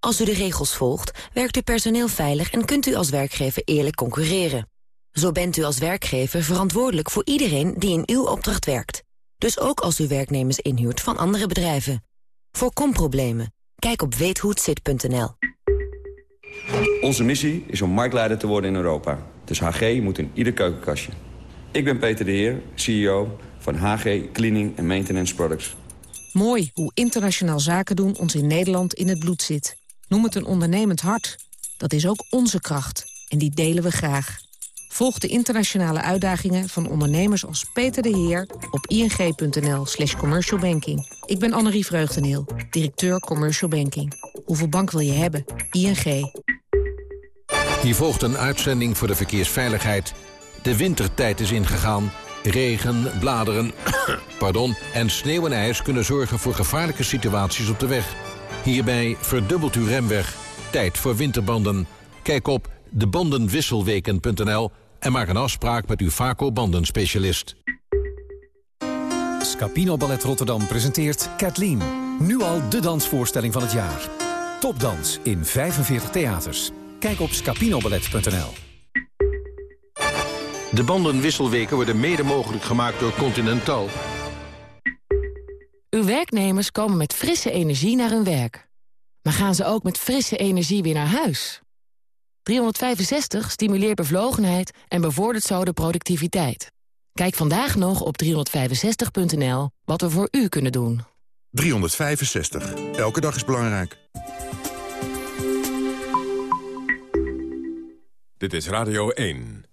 Als u de regels volgt, werkt uw personeel veilig... en kunt u als werkgever eerlijk concurreren. Zo bent u als werkgever verantwoordelijk voor iedereen die in uw opdracht werkt. Dus ook als u werknemers inhuurt van andere bedrijven. Voorkom problemen. Kijk op weethohetzit.nl. Onze missie is om marktleider te worden in Europa. Dus HG moet in ieder keukenkastje. Ik ben Peter de Heer, CEO van HG Cleaning Maintenance Products. Mooi hoe internationaal zaken doen ons in Nederland in het bloed zit. Noem het een ondernemend hart. Dat is ook onze kracht. En die delen we graag. Volg de internationale uitdagingen van ondernemers als Peter de Heer... op ing.nl slash commercialbanking. Ik ben Annerie Vreugdeneel, directeur Commercial Banking. Hoeveel bank wil je hebben? ING. Hier volgt een uitzending voor de verkeersveiligheid. De wintertijd is ingegaan Regen, bladeren [COUGHS] pardon, en sneeuw en ijs kunnen zorgen voor gevaarlijke situaties op de weg. Hierbij verdubbelt uw remweg. Tijd voor winterbanden. Kijk op debandenwisselweken.nl en maak een afspraak met uw Vaco bandenspecialist. Scapino Ballet Rotterdam presenteert Kathleen. Nu al de dansvoorstelling van het jaar. Topdans in 45 theaters. Kijk op scapinoballet.nl. De bandenwisselweken worden mede mogelijk gemaakt door Continental. Uw werknemers komen met frisse energie naar hun werk. Maar gaan ze ook met frisse energie weer naar huis? 365 stimuleert bevlogenheid en bevordert zo de productiviteit. Kijk vandaag nog op 365.nl wat we voor u kunnen doen. 365. Elke dag is belangrijk. Dit is Radio 1.